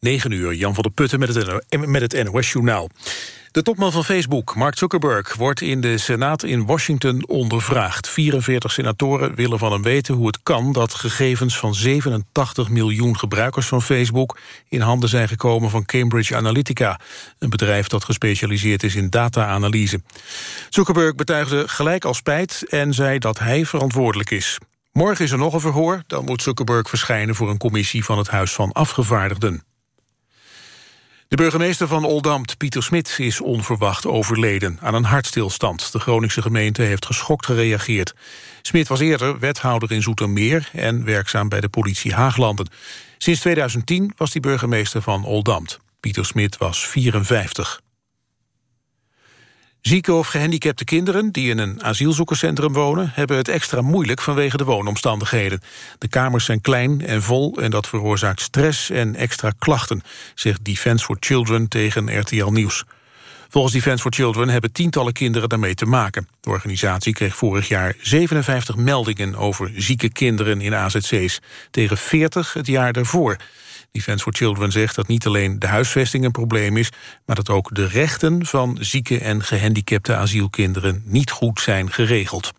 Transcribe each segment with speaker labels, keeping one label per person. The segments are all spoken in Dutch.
Speaker 1: 9 uur, Jan van der Putten met het, NOS-journaal. De topman van Facebook, Mark Zuckerberg, wordt in de Senaat in Washington ondervraagd. 44 senatoren willen van hem weten hoe het kan dat gegevens van 87 miljoen gebruikers van Facebook in handen zijn gekomen van Cambridge Analytica, een bedrijf dat gespecialiseerd is in data-analyse. Zuckerberg betuigde gelijk al spijt en zei dat hij verantwoordelijk is. Morgen is er nog een verhoor, dan moet Zuckerberg verschijnen voor een commissie van het Huis van Afgevaardigden. De burgemeester van Oldambt, Pieter Smit, is onverwacht overleden aan een hartstilstand. De Groningse gemeente heeft geschokt gereageerd. Smit was eerder wethouder in Zoetermeer en werkzaam bij de politie Haaglanden. Sinds 2010 was hij burgemeester van Oldambt. Pieter Smit was 54. Zieke of gehandicapte kinderen die in een asielzoekerscentrum wonen... hebben het extra moeilijk vanwege de woonomstandigheden. De kamers zijn klein en vol en dat veroorzaakt stress en extra klachten... zegt Defence for Children tegen RTL Nieuws. Volgens Defence for Children hebben tientallen kinderen daarmee te maken. De organisatie kreeg vorig jaar 57 meldingen over zieke kinderen in AZC's... tegen 40 het jaar daarvoor. Defence for Children zegt dat niet alleen de huisvesting een probleem is... maar dat ook de rechten van zieke en gehandicapte asielkinderen niet goed zijn geregeld.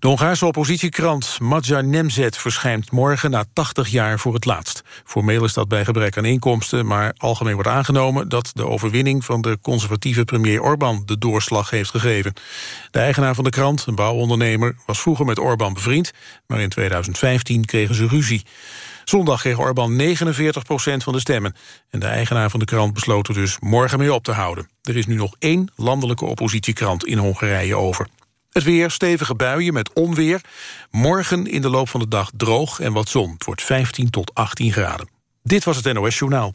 Speaker 1: De Hongaarse oppositiekrant Magyar Nemzet verschijnt morgen na 80 jaar voor het laatst. Formeel is dat bij gebrek aan inkomsten, maar algemeen wordt aangenomen dat de overwinning van de conservatieve premier Orbán de doorslag heeft gegeven. De eigenaar van de krant, een bouwondernemer, was vroeger met Orbán bevriend, maar in 2015 kregen ze ruzie. Zondag kreeg Orbán 49% van de stemmen. En de eigenaar van de krant besloot er dus morgen mee op te houden. Er is nu nog één landelijke oppositiekrant in Hongarije over. Het weer, stevige buien met onweer. Morgen in de loop van de dag droog en wat zon. Het wordt 15 tot 18 graden. Dit was het NOS Journaal.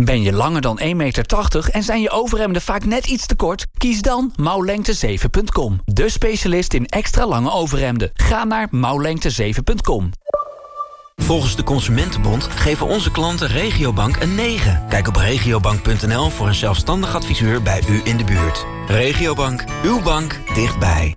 Speaker 2: Ben je langer dan 1,80 meter en zijn je overhemden vaak net iets te kort? Kies dan mouwlengte7.com. De specialist in extra lange overhemden. Ga naar mouwlengte7.com.
Speaker 3: Volgens de Consumentenbond geven onze klanten Regiobank een 9. Kijk op regiobank.nl voor een zelfstandig adviseur bij u in de buurt. Regiobank, uw bank dichtbij.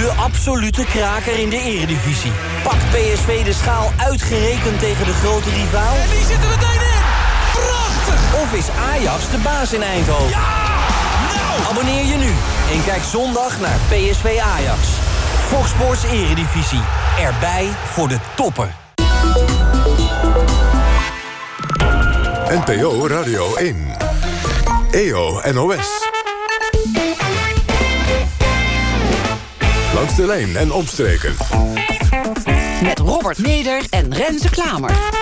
Speaker 4: de absolute kraker in de eredivisie. Pakt PSV de schaal uitgerekend tegen de grote rivaal?
Speaker 5: En die zitten meteen in! Prachtig!
Speaker 4: Of is Ajax de baas in Eindhoven?
Speaker 5: Ja! Nou!
Speaker 4: Abonneer je nu en kijk zondag naar PSV Ajax. Fox Sports Eredivisie. Erbij voor de toppen.
Speaker 6: NPO Radio 1. EO NOS. Langs de lijn en omstreken.
Speaker 7: Met Robert Neder en Renze Klamer.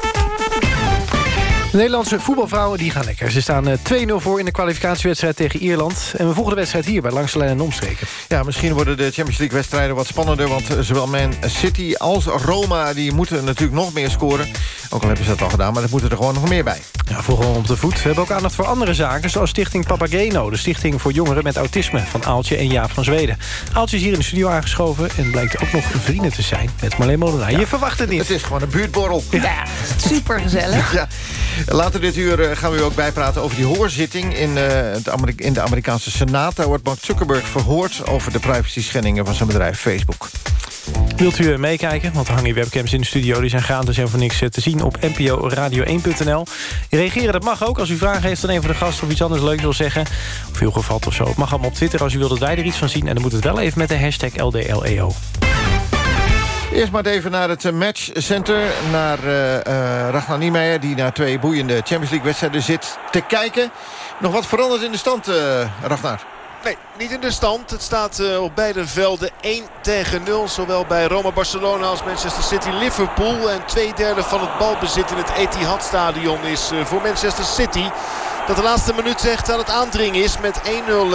Speaker 8: De Nederlandse voetbalvrouwen die gaan lekker. Ze staan 2-0 eh, voor in de kwalificatiewedstrijd tegen Ierland. En we volgen de wedstrijd hier bij Langs de Lijn en Omstreken.
Speaker 9: Ja, misschien worden de Champions League wedstrijden wat spannender... want eh, zowel Man City als Roma die moeten natuurlijk nog meer scoren. Ook al hebben ze dat al gedaan, maar er moeten er gewoon nog meer bij.
Speaker 8: Ja, volgen op de voet. We hebben ook aandacht voor andere zaken... zoals Stichting Papageno, de stichting voor jongeren met autisme... van Aaltje en Jaap van Zweden. Aaltje is hier in de studio aangeschoven... en blijkt ook nog vrienden te zijn met Marleen Molenaar. Je verwacht het niet.
Speaker 9: Het is gewoon een buurtborrel.
Speaker 7: Ja, super gezellig.
Speaker 9: Ja. Later dit uur eh, gaan we u ook bijpraten over die hoorzitting... in, uh, in de Amerikaanse Senaat. Daar wordt Mark Zuckerberg verhoord over de privacy schendingen van zijn bedrijf Facebook.
Speaker 8: Wilt u meekijken? Want er hangen webcams in de studio. Die zijn gratis en voor niks te zien op nporadio1.nl. Reageren, dat mag ook. Als u vragen heeft aan een van de gasten of iets anders leuks wil zeggen. Of heel gevat of zo. Het mag allemaal op Twitter als u wilt dat wij er iets van zien. En dan moet het wel even met de hashtag LDLEO.
Speaker 9: Eerst maar even naar het matchcenter. Naar uh, uh, Ragnar Niemeyer, die naar twee boeiende Champions League wedstrijden zit te kijken. Nog wat veranderd in de stand, uh, Ragnar?
Speaker 10: Nee, niet in de stand. Het staat op beide velden 1 tegen 0. Zowel bij Roma-Barcelona als Manchester City-Liverpool. En twee derde van het balbezit in het Etihad-stadion is uh, voor Manchester City. Dat de laatste minuut echt aan het aandringen is. Met 1-0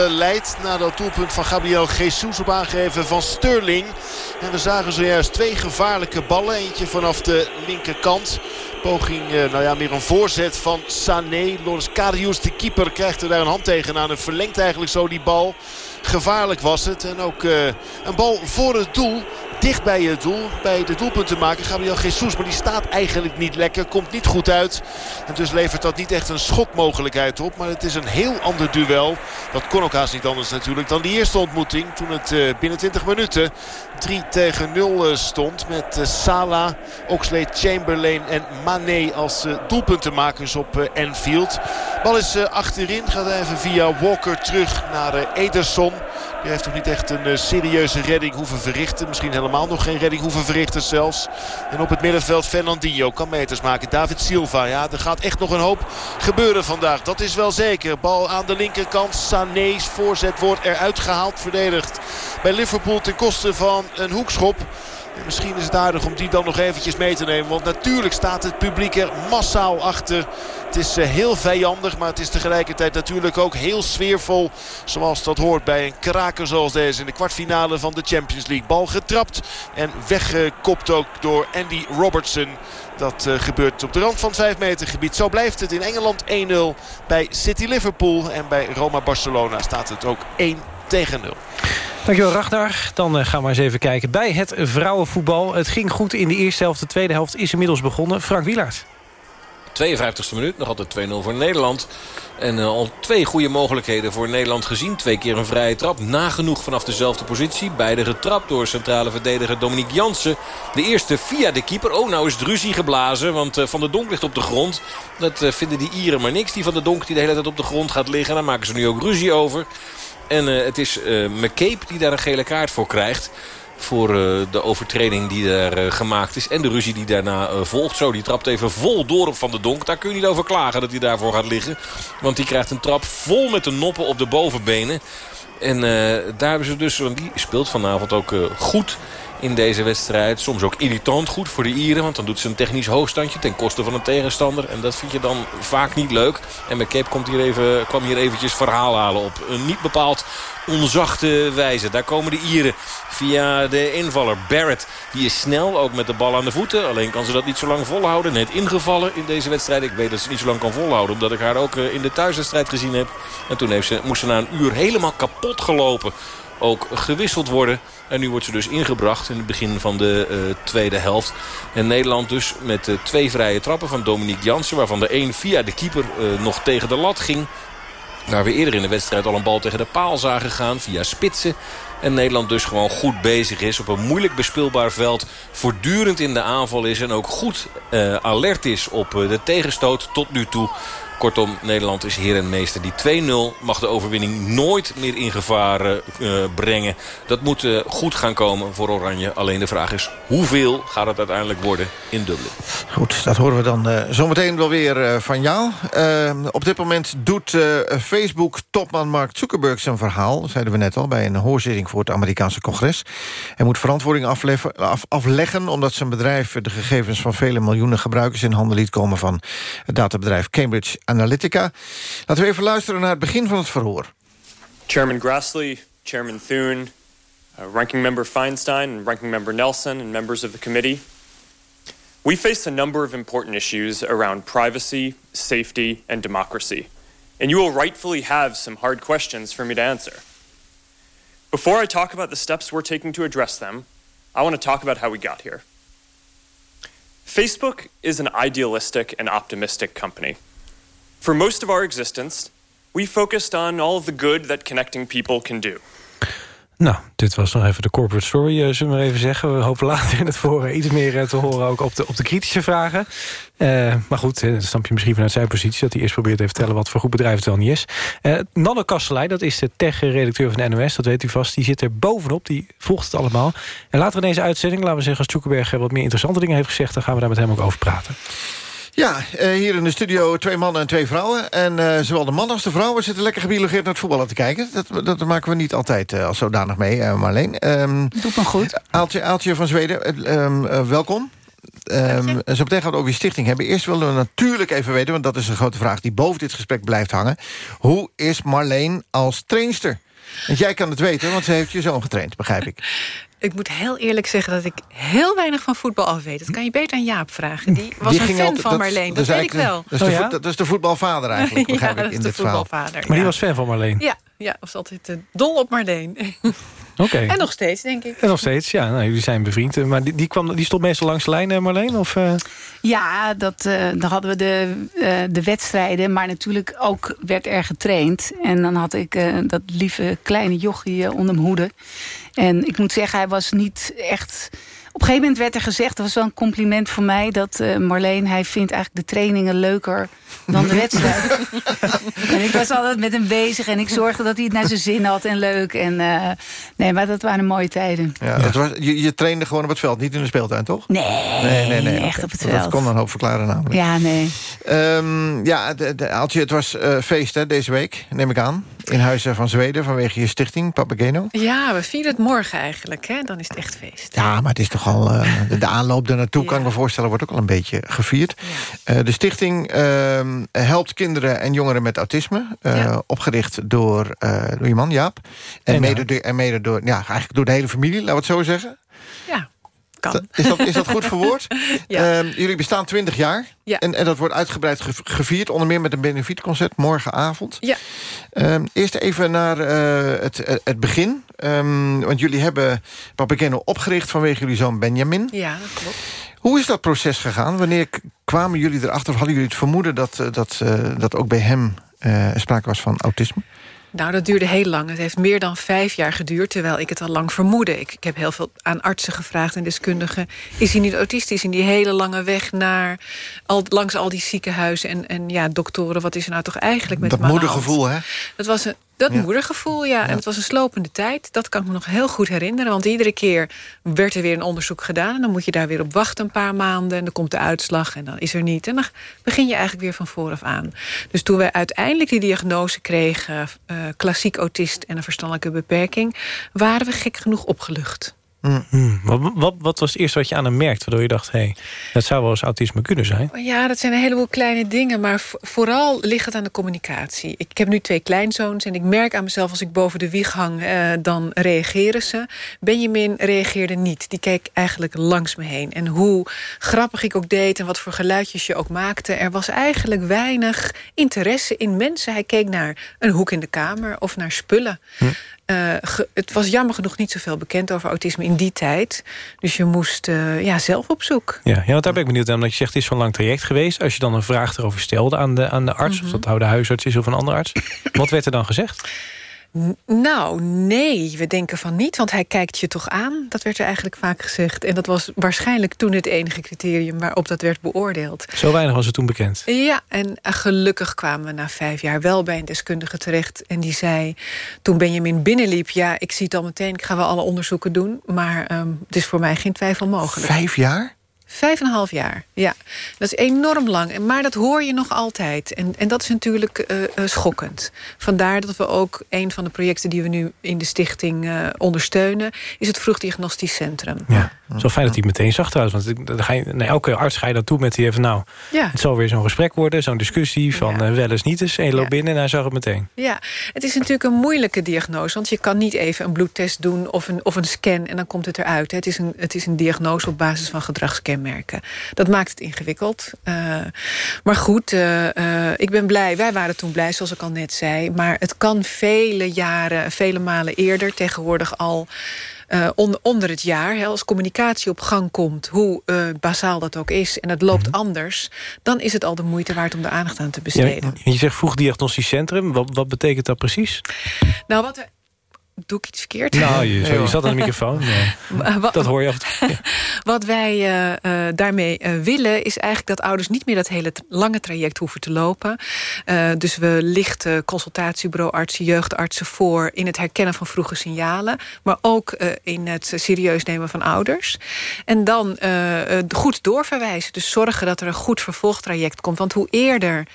Speaker 10: leidt na dat doelpunt van Gabriel Jesus op aangegeven van Sterling. En we zagen zojuist twee gevaarlijke ballen. Eentje vanaf de linkerkant. Poging, nou ja, meer een voorzet van Sané. Loris Karius, de keeper, krijgt er daar een hand tegenaan. En verlengt eigenlijk zo die bal. Gevaarlijk was het. En ook uh, een bal voor het doel. Dicht bij het doel. Bij de doelpunten maken. Gabriel Jesus. Maar die staat eigenlijk niet lekker. Komt niet goed uit. En dus levert dat niet echt een schotmogelijkheid op. Maar het is een heel ander duel. Dat kon ook haast niet anders natuurlijk dan die eerste ontmoeting. Toen het uh, binnen 20 minuten 3 tegen 0 stond. Met uh, Salah, Oxlade, Chamberlain en Mane als doelpuntenmakers op Anfield. Bal is achterin. Gaat even via Walker terug naar Ederson. Die heeft toch niet echt een serieuze redding hoeven verrichten. Misschien helemaal nog geen redding hoeven verrichten zelfs. En op het middenveld Fernandinho kan meters maken. David Silva. Ja, er gaat echt nog een hoop gebeuren vandaag. Dat is wel zeker. Bal aan de linkerkant. Sané's voorzet wordt eruit gehaald. Verdedigd bij Liverpool ten koste van een hoekschop. En misschien is het aardig om die dan nog eventjes mee te nemen. Want natuurlijk staat het publiek er massaal achter. Het is heel vijandig, maar het is tegelijkertijd natuurlijk ook heel sfeervol. Zoals dat hoort bij een kraker zoals deze in de kwartfinale van de Champions League. Bal getrapt en weggekopt ook door Andy Robertson. Dat uh, gebeurt op de rand van het 5 meter gebied. Zo blijft het in Engeland 1-0 bij City Liverpool. En bij Roma Barcelona staat het ook 1 tegen 0.
Speaker 8: Dankjewel Ragnar. Dan uh, gaan we eens even kijken bij het vrouwenvoetbal. Het ging goed in de eerste helft. De tweede helft is inmiddels begonnen. Frank Wielaert.
Speaker 11: 52e minuut, nog altijd 2-0 voor Nederland. En uh, al twee goede mogelijkheden voor Nederland gezien. Twee keer een vrije trap, nagenoeg vanaf dezelfde positie. Beide getrapt door centrale verdediger Dominique Jansen. De eerste via de keeper. Oh, nou is het ruzie geblazen, want uh, Van der Donk ligt op de grond. Dat uh, vinden die Ieren maar niks. Die Van der Donk die de hele tijd op de grond gaat liggen. Daar maken ze nu ook ruzie over. En uh, het is uh, McCabe die daar een gele kaart voor krijgt. Voor uh, de overtreding die daar gemaakt is. En de ruzie die daarna volgt. Zo, die trapt even vol door op Van de Donk. Daar kun je niet over klagen dat hij daarvoor gaat liggen. Want die krijgt een trap vol met de noppen op de bovenbenen. En daar hebben ze dus... Want die speelt vanavond ook goed in deze wedstrijd. Soms ook irritant goed voor de Ieren. Want dan doet ze een technisch hoogstandje ten koste van een tegenstander. En dat vind je dan vaak niet leuk. En McCabe komt hier even, kwam hier eventjes verhaal halen op een niet bepaald onzachte wijze. Daar komen de Ieren via de invaller Barrett. Die is snel, ook met de bal aan de voeten. Alleen kan ze dat niet zo lang volhouden. Net ingevallen in deze wedstrijd. Ik weet dat ze niet zo lang kan volhouden. Omdat ik haar ook in de thuiswedstrijd gezien heb. En toen moest ze na een uur helemaal kapot gelopen ook gewisseld worden. En nu wordt ze dus ingebracht in het begin van de uh, tweede helft. En Nederland dus met uh, twee vrije trappen van Dominique Jansen. Waarvan de een via de keeper nog tegen de lat ging. Waar we eerder in de wedstrijd al een bal tegen de paal zagen gaan via spitsen. En Nederland dus gewoon goed bezig is. Op een moeilijk bespeelbaar veld. Voortdurend in de aanval is. En ook goed uh, alert is op uh, de tegenstoot tot nu toe. Kortom, Nederland is heer en meester. Die 2-0 mag de overwinning nooit meer in gevaar uh, brengen. Dat moet uh, goed gaan komen voor Oranje. Alleen de vraag is, hoeveel gaat het uiteindelijk worden in Dublin?
Speaker 9: Goed, dat horen we dan uh, zometeen wel weer van jou. op dit moment doet Facebook-topman Mark Zuckerberg zijn verhaal. zeiden we net al, bij een hoorzitting voor het Amerikaanse congres. Hij moet verantwoording afleggen, af, afleggen... omdat zijn bedrijf de gegevens van vele miljoenen gebruikers... in handen liet komen van het databedrijf Cambridge Analytica. Laten we even luisteren naar het begin van het verhoor.
Speaker 12: Chairman Grassley, Chairman Thune, uh, Ranking Member Feinstein and Ranking Member Nelson and members of the committee. We face a number of important issues around privacy, safety and democracy. And you will rightfully have some hard questions for me to answer. Before I talk about the steps we're taking to address them, I want to talk about how we got here. Facebook is an idealistic and optimistic company. For most of our existence, we focused on all the good that connecting people can do.
Speaker 8: Nou, dit was nog even de corporate story, eh, zullen we maar even zeggen. We hopen later in het forum iets meer eh, te horen... ook op de, op de kritische vragen. Eh, maar goed, dan snap je misschien vanuit zijn positie... dat hij eerst probeert te vertellen wat voor goed bedrijf het wel niet is. Nanne Kastelein, dat is de tech-redacteur van de NOS... dat weet u vast, die zit er bovenop, die volgt het allemaal. En later in deze uitzending, laten we zeggen... als Zuckerberg wat meer interessante dingen heeft gezegd... dan gaan we daar met hem ook over praten.
Speaker 9: Ja, eh, hier in de studio twee mannen en twee vrouwen. En eh, zowel de mannen als de vrouwen zitten lekker gebiologeerd naar het voetballen te kijken. Dat, dat maken we niet altijd eh, als zodanig mee, eh, Marleen. Ehm
Speaker 13: Doet me goed.
Speaker 9: Aaltje, Aaltje van Zweden, eh, ehm, eh, welkom. Ehm, zo meteen gaan we het over je stichting hebben. Eerst willen we natuurlijk even weten, want dat is een grote vraag... die boven dit gesprek blijft hangen. Hoe is Marleen als trainster? Want jij kan het weten, want ze heeft je zoon getraind, begrijp ik.
Speaker 13: Ik moet heel eerlijk zeggen dat ik heel weinig van voetbal af weet. Dat kan je beter aan Jaap vragen. Die was
Speaker 9: Die
Speaker 13: een fan
Speaker 9: altijd-
Speaker 13: van Marleen, dat, weet ik wel.
Speaker 9: de- Dat is, de, voet- dat is de voetbalvader eigenlijk,
Speaker 13: ja,
Speaker 9: begrijp ik,
Speaker 13: is
Speaker 9: in
Speaker 13: de
Speaker 9: dit verhaal.
Speaker 13: voetbalvader.
Speaker 8: Maar die
Speaker 13: ja.
Speaker 8: was fan van Marleen?
Speaker 13: Ja, ja, was altijd eh, dol op Marleen.
Speaker 8: Oké.
Speaker 13: En nog steeds, denk ik.
Speaker 8: En nog steeds, ja. Nou, jullie zijn bevriend. Eh, Maar die, die, kwam, die stond meestal langs de lijn, eh, Marleen? Of, eh?
Speaker 14: Ja, dat, eh, dan hadden we de, eh, de wedstrijden. Maar natuurlijk ook werd er getraind. En dan had ik eh, dat lieve kleine jochie onder mijn hoede. En ik moet zeggen, hij was niet echt... Op een gegeven moment werd er gezegd, dat was wel een compliment voor mij... dat eh, Marleen, hij vindt eigenlijk de trainingen leuker dan de wedstrijd. en ik was altijd met hem bezig en ik zorgde dat hij het naar zijn zin had en leuk. En, eh, nee, maar dat waren mooie tijden.
Speaker 9: Ja, dat was, je, je trainde gewoon op het veld, niet in de speeltuin, toch?
Speaker 14: Nee,
Speaker 9: nee, nee, nee
Speaker 14: echt op het
Speaker 9: Dat
Speaker 14: veld.
Speaker 9: kon een hoop verklaren namelijk.
Speaker 14: Ja, nee.
Speaker 9: Ehm, ja, de, het was eh, feest hè, deze week, neem ik aan. In Huizen van Zweden, vanwege je stichting, Papageno.
Speaker 13: Ja, we vieren het morgen eigenlijk. Hè? Dan is het echt feest.
Speaker 9: Ja, maar het is toch al... eh, de, aanloop daarnaartoe, kan ik me voorstellen, wordt ook al een beetje gevierd. Eh, de stichting ehm, helpt kinderen en jongeren met autisme. eh, Opgericht door, eh, door je man, Jaap. En,
Speaker 13: En
Speaker 9: mede, door- en mede door, ja, eigenlijk door de hele familie, laten we het zo zeggen.
Speaker 13: Ja, kan.
Speaker 9: Is dat, is dat goed verwoord?
Speaker 13: Ja.
Speaker 9: Ehm, jullie bestaan 20 jaar.
Speaker 13: Ja.
Speaker 9: En, en dat wordt uitgebreid ge- gevierd. Onder meer met een benefietconcert morgenavond.
Speaker 13: Ja.
Speaker 9: Ehm, eerst even naar eh, het, het begin. Ehm, want jullie hebben Papageno opgericht vanwege jullie zoon Benjamin.
Speaker 13: Ja, dat klopt.
Speaker 9: Hoe is dat proces gegaan? Wanneer kwamen jullie erachter? Of hadden jullie het vermoeden dat, eh, dat, eh, dat ook bij hem sprake was van autisme?
Speaker 13: Nou, dat duurde heel lang. Het heeft meer dan vijf jaar geduurd, terwijl ik het al lang vermoedde. Ik, ik heb heel veel aan artsen gevraagd en deskundigen. Is hij niet autistisch in die hele lange weg naar... Al, langs al die ziekenhuizen en, en ja, doktoren... wat is er nou toch eigenlijk met
Speaker 9: dat moedergevoel, hè?
Speaker 13: Dat was een, dat
Speaker 9: Ja.
Speaker 13: moedergevoel, ja. En het was een slopende tijd. Dat kan ik me nog heel goed herinneren. Want iedere keer werd er weer een onderzoek gedaan. En dan moet je daar weer op wachten een paar maanden. En dan komt de uitslag en dan is er niet. En dan begin je eigenlijk weer van vooraf aan. Dus toen wij uiteindelijk die diagnose kregen... eh, klassiek autist en een verstandelijke beperking... waren we gek genoeg opgelucht.
Speaker 8: Hmm, Wat, wat, wat was het eerste wat je aan hem merkt... waardoor je dacht, hé, hey, dat zou wel eens autisme kunnen zijn?
Speaker 13: Ja, dat zijn een heleboel kleine dingen. Maar vo- vooral ligt het aan de communicatie. Ik heb nu twee kleinzoons en ik merk aan mezelf... als ik boven de wieg hang, eh, dan reageren ze. Benjamin reageerde niet. Die keek eigenlijk langs me heen. En hoe grappig ik ook deed en wat voor geluidjes je ook maakte... er was eigenlijk weinig interesse in mensen. Hij keek naar een hoek in de kamer of naar spullen. Eh, ge- het was jammer genoeg niet zoveel bekend over autisme in die tijd. Dus je moest eh, ja, zelf op zoek.
Speaker 8: Ja, ja, want daar ben ik benieuwd naar. Omdat je zegt, het is zo'n lang traject geweest. Als je dan een vraag erover stelde aan de, aan de arts...
Speaker 13: Mhm.
Speaker 8: of dat nou de huisarts is of een andere arts... wat werd er dan gezegd?
Speaker 13: Nou, nee, we denken van niet, want hij kijkt je toch aan. Dat werd er eigenlijk vaak gezegd. En dat was waarschijnlijk toen het enige criterium waarop dat werd beoordeeld.
Speaker 8: Zo weinig was het toen bekend.
Speaker 13: Ja, en eh, gelukkig kwamen we na vijf jaar wel bij een deskundige terecht. En die zei, toen Benjamin binnenliep... ja, ik zie het al meteen, ik ga wel alle onderzoeken doen... maar ehm, het is voor mij geen twijfel mogelijk.
Speaker 9: Vijf jaar?
Speaker 13: Vijf en een half jaar, ja. Dat is enorm lang, En- maar dat hoor je nog altijd. En, en dat is natuurlijk eh, eh, schokkend. Vandaar dat we ook een van de projecten die we nu in de stichting eh, ondersteunen... is het vroegdiagnostisch centrum.
Speaker 8: Ja, zo fijn dat hij meteen zag trouwens. Want dan ga je, elke arts ga je naartoe met die even... nou,
Speaker 13: Ja.
Speaker 8: het zal weer zo'n gesprek worden, zo'n discussie... van wel eens niet eens. En je loopt binnen en hij zag het meteen.
Speaker 13: Ja, het is natuurlijk een moeilijke diagnose... want je kan niet even een bloedtest doen of een, of een scan... en dan komt het eruit. Het is een, het is een diagnose op basis van gedragskenmerken. Dat maakt het ingewikkeld. Eh, maar goed, eh, eh, ik ben blij. Wij waren toen blij, zoals ik al net zei. Maar het kan vele jaren, vele malen eerder... tegenwoordig al... on- onder het jaar, hè, als communicatie op gang komt... hoe eh, bazaal dat ook is, en het loopt anders... dan is het al de moeite waard om de aandacht aan te
Speaker 8: Ja,
Speaker 13: besteden.
Speaker 8: je zegt vroeg diagnostisch centrum. Wat, wat betekent dat precies?
Speaker 13: Nou, wat we doe ik iets verkeerd?
Speaker 8: Nou, je, zo, je zat aan de microfoon. Ja.
Speaker 13: Wat-
Speaker 8: Dat hoor je af en toe.
Speaker 13: Wat wij eh, eh, daarmee eh, willen is eigenlijk dat ouders niet meer dat hele lange traject hoeven te lopen. Dus we lichten consultatiebureauartsen, jeugdartsen voor in het herkennen van vroege signalen, maar ook in het serieus nemen van ouders. En dan goed doorverwijzen. Dus zorgen dat er een goed vervolgtraject komt. Want hoe eerder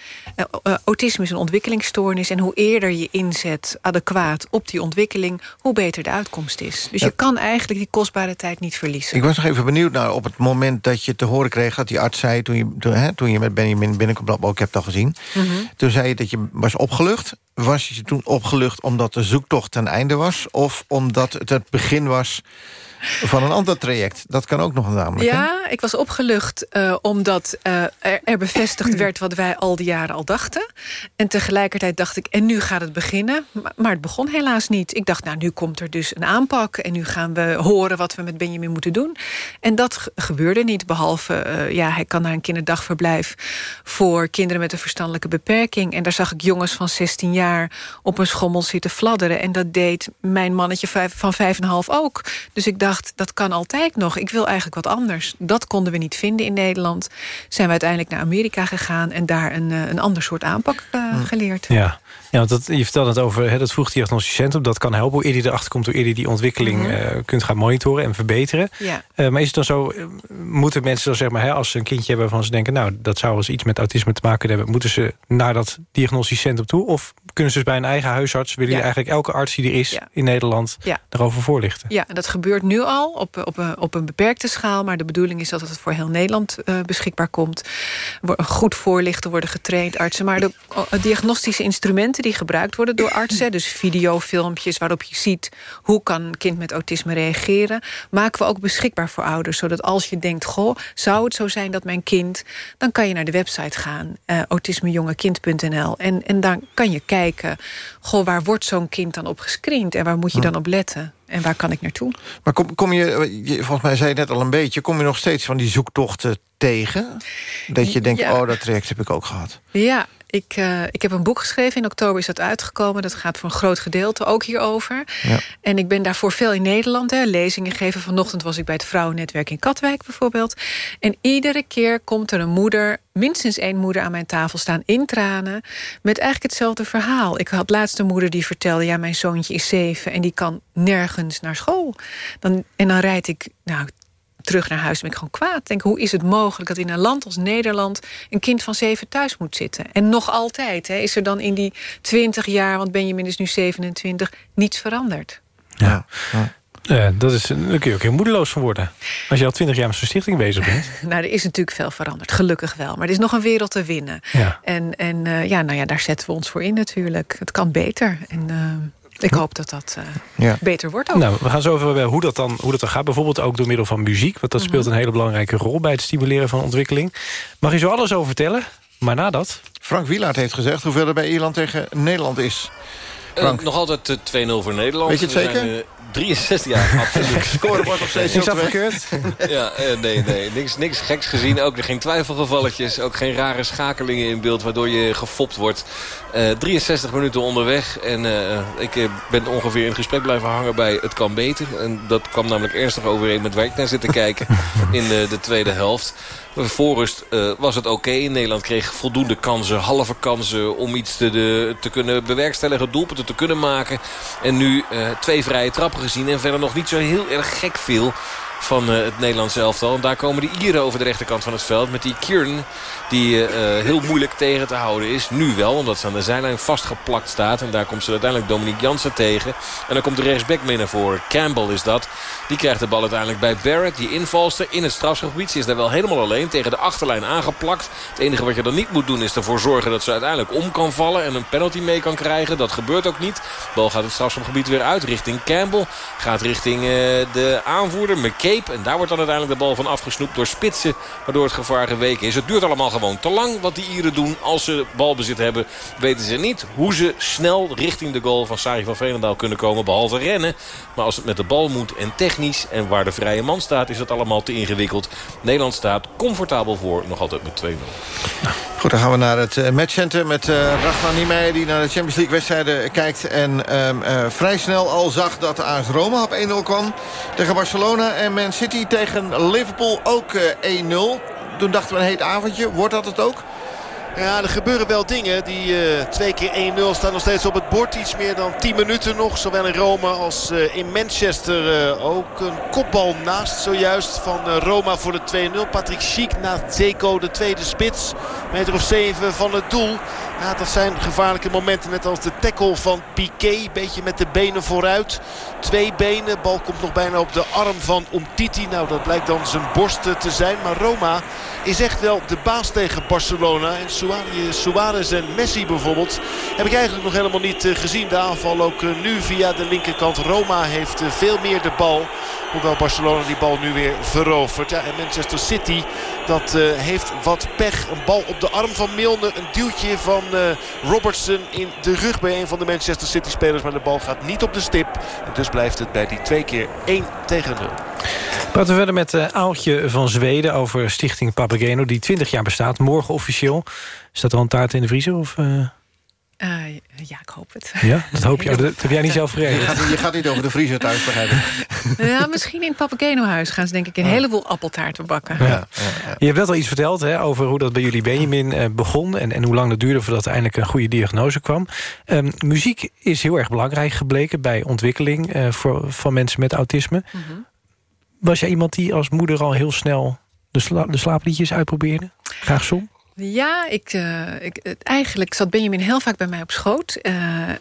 Speaker 13: autisme is een ontwikkelingsstoornis en hoe eerder je inzet adequaat op die ontwikkeling, hoe beter de uitkomst is. Dus je kan eigenlijk die kostbare tijd niet verliezen.
Speaker 9: Ik was nog even benieuwd naar op het moment dat je te horen kreeg... dat die arts zei, toen je, toen, hè, toen je met Benjamin binnenkwam... ook ik heb het al gezien,
Speaker 13: Mhm.
Speaker 9: toen zei je dat je was opgelucht. Was je toen opgelucht omdat de zoektocht ten einde was... of omdat het het begin was van een ander traject? Dat kan ook nog namelijk.
Speaker 13: Ja, ik was opgelucht eh, omdat eh, er, er bevestigd werd wat wij al die jaren al dachten. En tegelijkertijd dacht ik, en nu gaat het beginnen. Maar, maar het begon helaas niet. Ik dacht, nou, nu komt er dus een aanpak... en nu gaan we horen wat we met Benjamin moeten doen. En dat ge- gebeurde niet, behalve... eh, ja, hij kan naar een kinderdagverblijf voor kinderen met een verstandelijke beperking. En daar zag ik jongens van 16 jaar op een schommel zitten fladderen. En dat deed mijn mannetje vijf- van 5,5 ook. Dus ik dacht, dat kan altijd nog. Ik wil eigenlijk wat anders. Dat konden we niet vinden in Nederland. Zijn we uiteindelijk naar Amerika gegaan... en daar een, eh, een ander soort aanpak eh, geleerd.
Speaker 8: Ja, ja want dat, je vertelde het over hè, dat vroegdiagnostisch centrum. Dat kan helpen hoe eerder je erachter komt... hoe eerder je die ontwikkeling
Speaker 13: Mhm.
Speaker 8: eh, kunt gaan monitoren en verbeteren.
Speaker 13: Ja.
Speaker 8: Eh, maar is het dan zo, eh, moeten mensen dan zeg maar... Hè, als ze een kindje hebben waarvan ze denken... nou, dat zou eens iets met autisme te maken hebben... moeten ze naar dat diagnostisch centrum toe? Of kunnen ze dus bij een eigen huisarts... willen
Speaker 13: Ja.
Speaker 8: eigenlijk elke arts die er is
Speaker 13: Ja.
Speaker 8: in Nederland... Daarover voorlichten?
Speaker 13: Ja, en dat gebeurt nu al op, op, een, op een beperkte schaal. Maar de bedoeling is dat het voor heel Nederland beschikbaar komt. Goed voorlichten worden getraind artsen. Maar de diagnostische instrumenten die gebruikt worden door artsen... dus videofilmpjes waarop je ziet... hoe kan een kind met autisme reageren... maken we ook beschikbaar voor ouders. Zodat als je denkt, goh, zou het zo zijn dat mijn kind... dan kan je naar de website gaan, eh autismejongekind.nl. En, en dan kan je kijken, goh, waar wordt zo'n kind dan op gescreend... en waar moet je dan op letten? En waar kan ik naartoe?
Speaker 9: Maar kom, kom je, je, volgens mij zei je net al een beetje... kom je nog steeds van die zoektochten tegen? Dat je denkt,
Speaker 13: Ja.
Speaker 9: oh, dat traject heb ik ook gehad.
Speaker 13: Ja, ik, eh, ik heb een boek geschreven. In oktober is dat uitgekomen. Dat gaat voor een groot gedeelte ook hierover.
Speaker 9: Ja.
Speaker 13: En ik ben daarvoor veel in Nederland. Hè, lezingen geven. Vanochtend was ik bij het Vrouwennetwerk in Katwijk bijvoorbeeld. En iedere keer komt er een moeder... minstens één moeder aan mijn tafel staan in tranen... met eigenlijk hetzelfde verhaal. Ik had laatst een moeder die vertelde... ja, mijn zoontje is zeven en die kan nergens naar school. Dan, en dan rijd ik... Nou, terug naar huis ben ik gewoon kwaad. Denk, hoe is het mogelijk dat in een land als Nederland... een kind van zeven thuis moet zitten? En nog altijd hè, is er dan in die twintig jaar... want Benjamin is nu 27, niets veranderd.
Speaker 8: Ja. Eh, dat is, daar kun je ook heel moedeloos van worden. Als je al twintig jaar met zo'n stichting bezig bent.
Speaker 13: Nou, er is natuurlijk veel veranderd, gelukkig wel. Maar er is nog een wereld te winnen.
Speaker 8: Ja.
Speaker 13: En, en eh, ja, nou ja, daar zetten we ons voor in natuurlijk. Het kan beter. En eh, ik hoop dat dat eh,
Speaker 8: Ja.
Speaker 13: beter wordt ook.
Speaker 8: Nou, we gaan zo over hoe dat, dan, hoe dat dan gaat. Bijvoorbeeld ook door middel van muziek. Want dat speelt
Speaker 13: Mhm.
Speaker 8: een hele belangrijke rol bij het stimuleren van ontwikkeling. Mag je zo alles over vertellen? Maar nadat...
Speaker 9: Frank Wielaert heeft gezegd hoeveel er bij Ierland tegen Nederland is.
Speaker 11: Eh,
Speaker 9: Frank.
Speaker 11: nog altijd eh, 2-0 voor Nederland.
Speaker 9: Weet je het
Speaker 11: We
Speaker 9: zeker?
Speaker 11: Zijn, eh, 63 jaar, absoluut.
Speaker 9: Scoren wordt nog steeds
Speaker 8: Is
Speaker 9: 0-2.
Speaker 8: afgekeurd?
Speaker 11: Ja, eh, nee, nee. Niks, niks geks gezien. Ook geen twijfelgevalletjes. Ook geen rare schakelingen in beeld waardoor je gefopt wordt. Eh, 63 minuten onderweg. En eh, ik eh, ben ongeveer in gesprek blijven hangen bij Het Kan Beter. En dat kwam namelijk ernstig overeen met waar ik naar zit te kijken. in eh, de tweede helft. Voor rust eh, was het oké. Nederland kreeg voldoende kansen, halve kansen... om iets te, de, te kunnen bewerkstelligen, doelpunten te kunnen maken. En nu eh, twee vrije trappen gezien. En verder nog niet zo heel erg gek veel van eh, het Nederlands elftal. En daar komen de Ieren over de rechterkant van het veld. Met die Kieran die eh, eh, heel moeilijk tegen te houden is. Nu wel, omdat ze aan de zijlijn vastgeplakt staat. En daar komt ze uiteindelijk Dominique Jansen tegen. En dan komt de rechtsback mee naar voren. Campbell is dat. Die krijgt de bal uiteindelijk bij Barrett. Die invalster in het strafschopgebied. Ze is daar wel helemaal alleen tegen de achterlijn aangeplakt. Het enige wat je dan niet moet doen is ervoor zorgen dat ze uiteindelijk om kan vallen. En een penalty mee kan krijgen. Dat gebeurt ook niet. De bal gaat het strafschopgebied weer uit richting Campbell. Gaat richting de aanvoerder. En daar wordt dan uiteindelijk de bal van afgesnoept door spitsen. Waardoor het gevaar geweken is. Het duurt allemaal gewoon te lang wat die Ieren doen. Als ze balbezit hebben weten ze niet hoe ze snel richting de goal van Sari van Veenendaal kunnen komen. Behalve rennen. Maar als het met de bal moet en technisch en waar de vrije man staat is dat allemaal te ingewikkeld. Nederland staat comfortabel voor. Nog altijd met 2-0.
Speaker 9: Goed, dan gaan we naar het eh, matchcenter met uh, Niemeyer... die naar de Champions League wedstrijden kijkt... en ehm, eh, vrij snel al zag dat AS Roma op 1-0 kwam tegen Barcelona... en Man City tegen Liverpool ook 1-0. Toen dachten we een heet avondje. Wordt dat het ook?
Speaker 10: Ja, er gebeuren wel dingen. Die uh, twee keer 1-0 staan nog steeds op het bord. Iets meer dan 10 minuten nog. Zowel in Rome als uh, in Manchester ook. Een kopbal naast zojuist van Roma voor de 2-0. Patrick Schiek na Zeko de tweede spits. Meter of 7 van het doel. Ja, dat zijn gevaarlijke momenten. Net als de tackle van Piqué. Beetje met de benen vooruit. Twee benen. Bal komt nog bijna op de arm van Umtiti. Nou, dat blijkt dan zijn borst te zijn. Maar Roma is echt wel de baas tegen Barcelona. En Suarez en Messi bijvoorbeeld heb ik eigenlijk nog helemaal niet gezien. De aanval ook nu via de linkerkant. Roma heeft veel meer de bal. Hoewel Barcelona die bal nu weer verovert. Ja, en Manchester City dat uh, heeft wat pech. Een bal op de arm van Milne. Een duwtje van uh, Robertson in de rug bij een van de Manchester City spelers. Maar de bal gaat niet op de stip. En dus blijft het bij die twee keer 1 tegen 0.
Speaker 8: Praten we verder met uh, Aaltje van Zweden over Stichting Papageno... die 20 jaar bestaat, morgen officieel. Staat er al een taart in de vriezer? Of. Uh,
Speaker 13: ja, ik hoop het.
Speaker 8: Ja, dat hoop je. Dat heb jij niet zelf geregeld.
Speaker 9: Je gaat, je gaat niet over de vriezer thuis begrijpen.
Speaker 13: ja, misschien in het Papageno-huis gaan ze denk ik een heleboel appeltaarten bakken. Ja. Ja,
Speaker 8: je hebt net al iets verteld hè, over hoe dat bij jullie Benjamin uh, begon... En, en hoe lang het duurde voordat er eindelijk een goede diagnose kwam. Um, muziek is heel erg belangrijk gebleken bij ontwikkeling uh, voor, van mensen met autisme. Mm -hmm. Was jij iemand die als moeder al heel snel de, sla de slaapliedjes uitprobeerde? Graag zong?
Speaker 13: Ja, ik, uh, ik, eigenlijk zat Benjamin heel vaak bij mij op schoot. Uh, uh,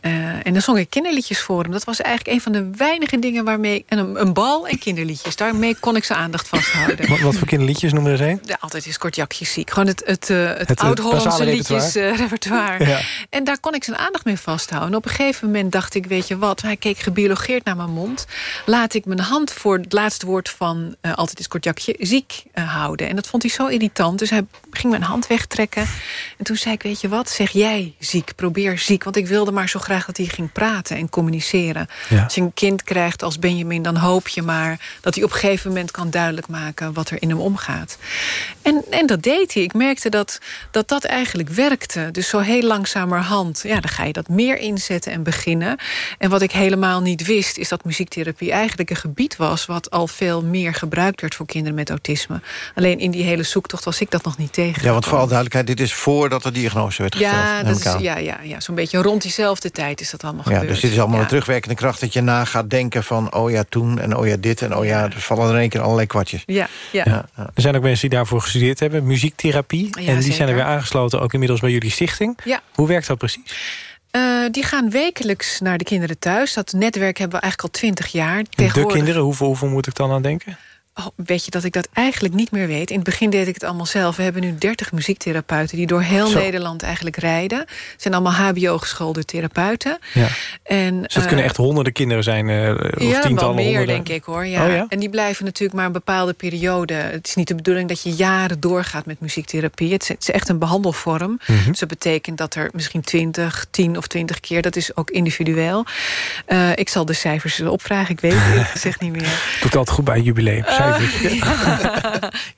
Speaker 13: en dan zong ik kinderliedjes voor hem. Dat was eigenlijk een van de weinige dingen waarmee... En een, een bal en kinderliedjes. Daarmee kon ik zijn aandacht vasthouden.
Speaker 8: wat, wat, voor kinderliedjes noemen er zijn?
Speaker 13: Ja, altijd is kortjakjes ziek. Gewoon het, het, het, het oud-Hollandse liedjes repertoire. Ja. En daar kon ik zijn aandacht mee vasthouden. En op een gegeven moment dacht ik, weet je wat... Hij keek gebiologeerd naar mijn mond. Laat ik mijn hand voor het laatste woord van... altijd is kortjakje ziek houden. En dat vond hij zo irritant. Dus hij ging mijn hand weg trekken. En toen zei ik, weet je wat, zeg jij ziek, probeer ziek. Want ik wilde maar zo graag dat hij ging praten en communiceren. Ja. Als je een kind krijgt als Benjamin, dan hoop je maar... dat hij op een gegeven moment kan duidelijk maken wat er in hem omgaat. En, en dat deed hij. Ik merkte dat, dat dat eigenlijk werkte. Dus zo heel langzamerhand, ja, dan ga je dat meer inzetten en beginnen. En wat ik helemaal niet wist, is dat muziektherapie eigenlijk een gebied was... wat al veel meer gebruikt werd voor kinderen met autisme. Alleen in die hele zoektocht was ik dat nog niet tegen.
Speaker 9: Ja, want vooral duidelijkheid, dit is voordat de diagnose werd gesteld.
Speaker 13: Ja, dat is, ja, ja, ja zo'n beetje rond diezelfde tijd is dat allemaal
Speaker 9: ja,
Speaker 13: gebeurd.
Speaker 9: Dus dit is allemaal ja. een terugwerkende kracht dat je na gaat denken van... oh ja, toen en oh ja, dit en oh ja, er vallen er in één keer allerlei kwartjes.
Speaker 13: Ja, ja.
Speaker 8: ja. Er zijn ook mensen die daarvoor gestudeerd hebben, muziektherapie. en die
Speaker 13: zeker.
Speaker 8: zijn er weer aangesloten, ook inmiddels bij jullie stichting.
Speaker 13: Ja.
Speaker 8: Hoe werkt dat precies?
Speaker 13: Uh, die gaan wekelijks naar de kinderen thuis. Dat netwerk hebben we eigenlijk al twintig jaar.
Speaker 8: De kinderen, hoeveel, hoeveel moet ik dan aan denken?
Speaker 13: Oh, weet je dat ik dat eigenlijk niet meer weet. In het begin deed ik het allemaal zelf. We hebben nu 30 muziektherapeuten die door heel Zo. Nederland eigenlijk rijden. Het zijn allemaal hbo-geschoolde therapeuten.
Speaker 8: Ja.
Speaker 13: En,
Speaker 8: dus dat uh, kunnen echt honderden kinderen zijn? Uh, of
Speaker 13: ja,
Speaker 8: tientallen,
Speaker 13: wel meer
Speaker 8: honderden.
Speaker 13: denk ik hoor. Ja.
Speaker 8: Oh, ja.
Speaker 13: En die blijven natuurlijk maar een bepaalde periode. Het is niet de bedoeling dat je jaren doorgaat met muziektherapie. Het is, het is echt een behandelvorm.
Speaker 8: Mhm.
Speaker 13: Mm -hmm. Dus dat betekent dat er misschien 20, 10 of 20 keer... dat is ook individueel. Uh, ik zal de cijfers opvragen. Ik weet het, ik zeg niet meer.
Speaker 8: Doet altijd goed bij een jubileum. Cijfers.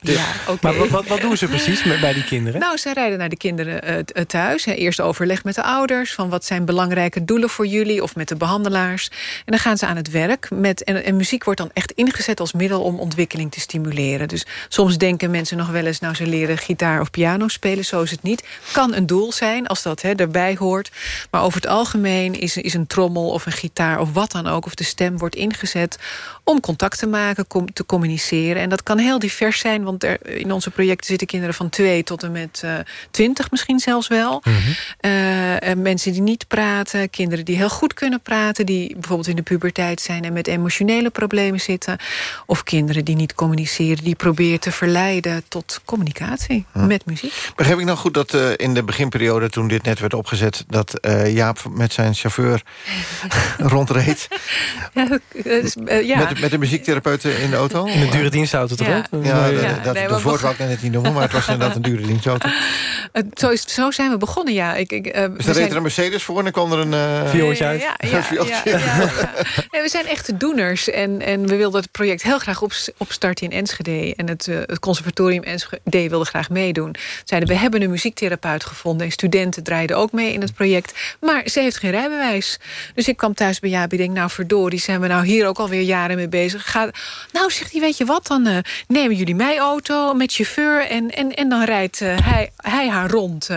Speaker 13: ja, okay.
Speaker 8: Maar wat, wat, wat, doen ze precies met, bij die kinderen?
Speaker 13: Nou, ze rijden naar de kinderen uh, thuis. Hè. Eerst overleg met de ouders. Van wat zijn belangrijke doelen voor jullie? Of met de behandelaars. En dan gaan ze aan het werk. Met, en, en muziek wordt dan echt ingezet als middel om ontwikkeling te stimuleren. Dus soms denken mensen nog wel eens... nou, ze leren gitaar of piano spelen. Zo is het niet. Kan een doel zijn, als dat hè, erbij hoort. Maar over het algemeen is, is een trommel of een gitaar... of wat dan ook, of de stem wordt ingezet... om contact te maken, com te communiceren. En dat kan heel divers zijn, want er, in onze projecten zitten kinderen van twee tot en met uh, twintig misschien zelfs wel. Mm -hmm. uh, mensen die niet praten, kinderen die heel goed kunnen praten, die bijvoorbeeld in de puberteit zijn en met emotionele problemen zitten. Of kinderen die niet communiceren, die proberen te verleiden tot communicatie
Speaker 9: Hm.
Speaker 13: met muziek.
Speaker 9: Begreep ik nou goed dat uh, in de beginperiode toen dit net werd opgezet, dat Jaap met zijn chauffeur rondreed?
Speaker 13: Ja, ja.
Speaker 9: Met, met de muziektherapeuten in de auto?
Speaker 8: In de Een dure dienstauto toch
Speaker 13: Ja.
Speaker 8: ook?
Speaker 9: Ja, dat, dat,
Speaker 13: nee,
Speaker 9: de wou ik net niet noemen, maar het was inderdaad een dure dienstauto.
Speaker 13: Zo, is, zo zijn we begonnen, ja. Ik, ik,
Speaker 9: Dus er
Speaker 13: zijn-
Speaker 9: reed er een Mercedes voor en dan kwam er een... eh,
Speaker 8: Viooltje uit.
Speaker 13: Ja, ja,
Speaker 9: Een
Speaker 13: ja,
Speaker 9: viooltje.
Speaker 13: ja, ja, ja. Nee, we zijn echte doeners. En, en we wilden het project heel graag op, opstarten in Enschede. En het, eh, het conservatorium Enschede wilde graag meedoen. Zeiden, we hebben een muziektherapeut gevonden. En studenten draaiden ook mee in het project. Maar ze heeft geen rijbewijs. Dus ik kwam thuis bij Jabi. denk, nou verdorie, zijn we nou hier ook alweer jaren mee bezig. Ga, nou, zegt hij, weet je wat, dan eh, nemen jullie mijn auto met chauffeur... en, en, en dan rijdt eh, hij, hij haar rond...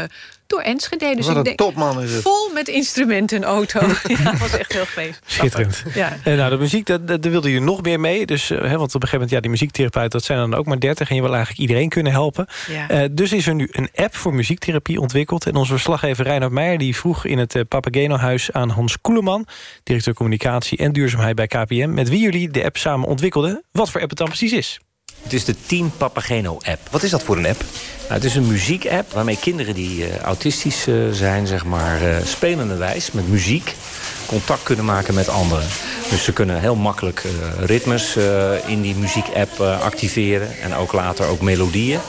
Speaker 13: eh, door Enschede. Dus
Speaker 9: Wat
Speaker 13: ik
Speaker 9: een
Speaker 13: denk,
Speaker 9: topman is het.
Speaker 13: Vol met instrumenten en auto. ja, dat was echt heel feest.
Speaker 8: Schitterend.
Speaker 13: Ja.
Speaker 8: En nou, de muziek, daar, daar wilde je nog meer mee. Dus, eh, hè, want op een gegeven moment, ja, die muziektherapeut... dat zijn dan ook maar 30 en je wil eigenlijk iedereen kunnen helpen.
Speaker 13: Ja.
Speaker 8: Eh, dus is er nu een app voor muziektherapie ontwikkeld. En onze verslaggever Reinhard Meijer die vroeg in het uh, Papageno-huis aan Hans Koeleman... directeur communicatie en duurzaamheid bij KPM... met wie jullie de app samen ontwikkelden. Wat voor app het dan precies is.
Speaker 15: Het is de Team Papageno-app. Wat is dat voor een app? Nou, het is een muziek-app waarmee kinderen die uh, autistisch uh, zijn... zeg maar, uh, spelende wijs met muziek contact kunnen maken met anderen. Dus ze kunnen heel makkelijk ritmes in die muziek-app activeren... en ook later ook melodieën.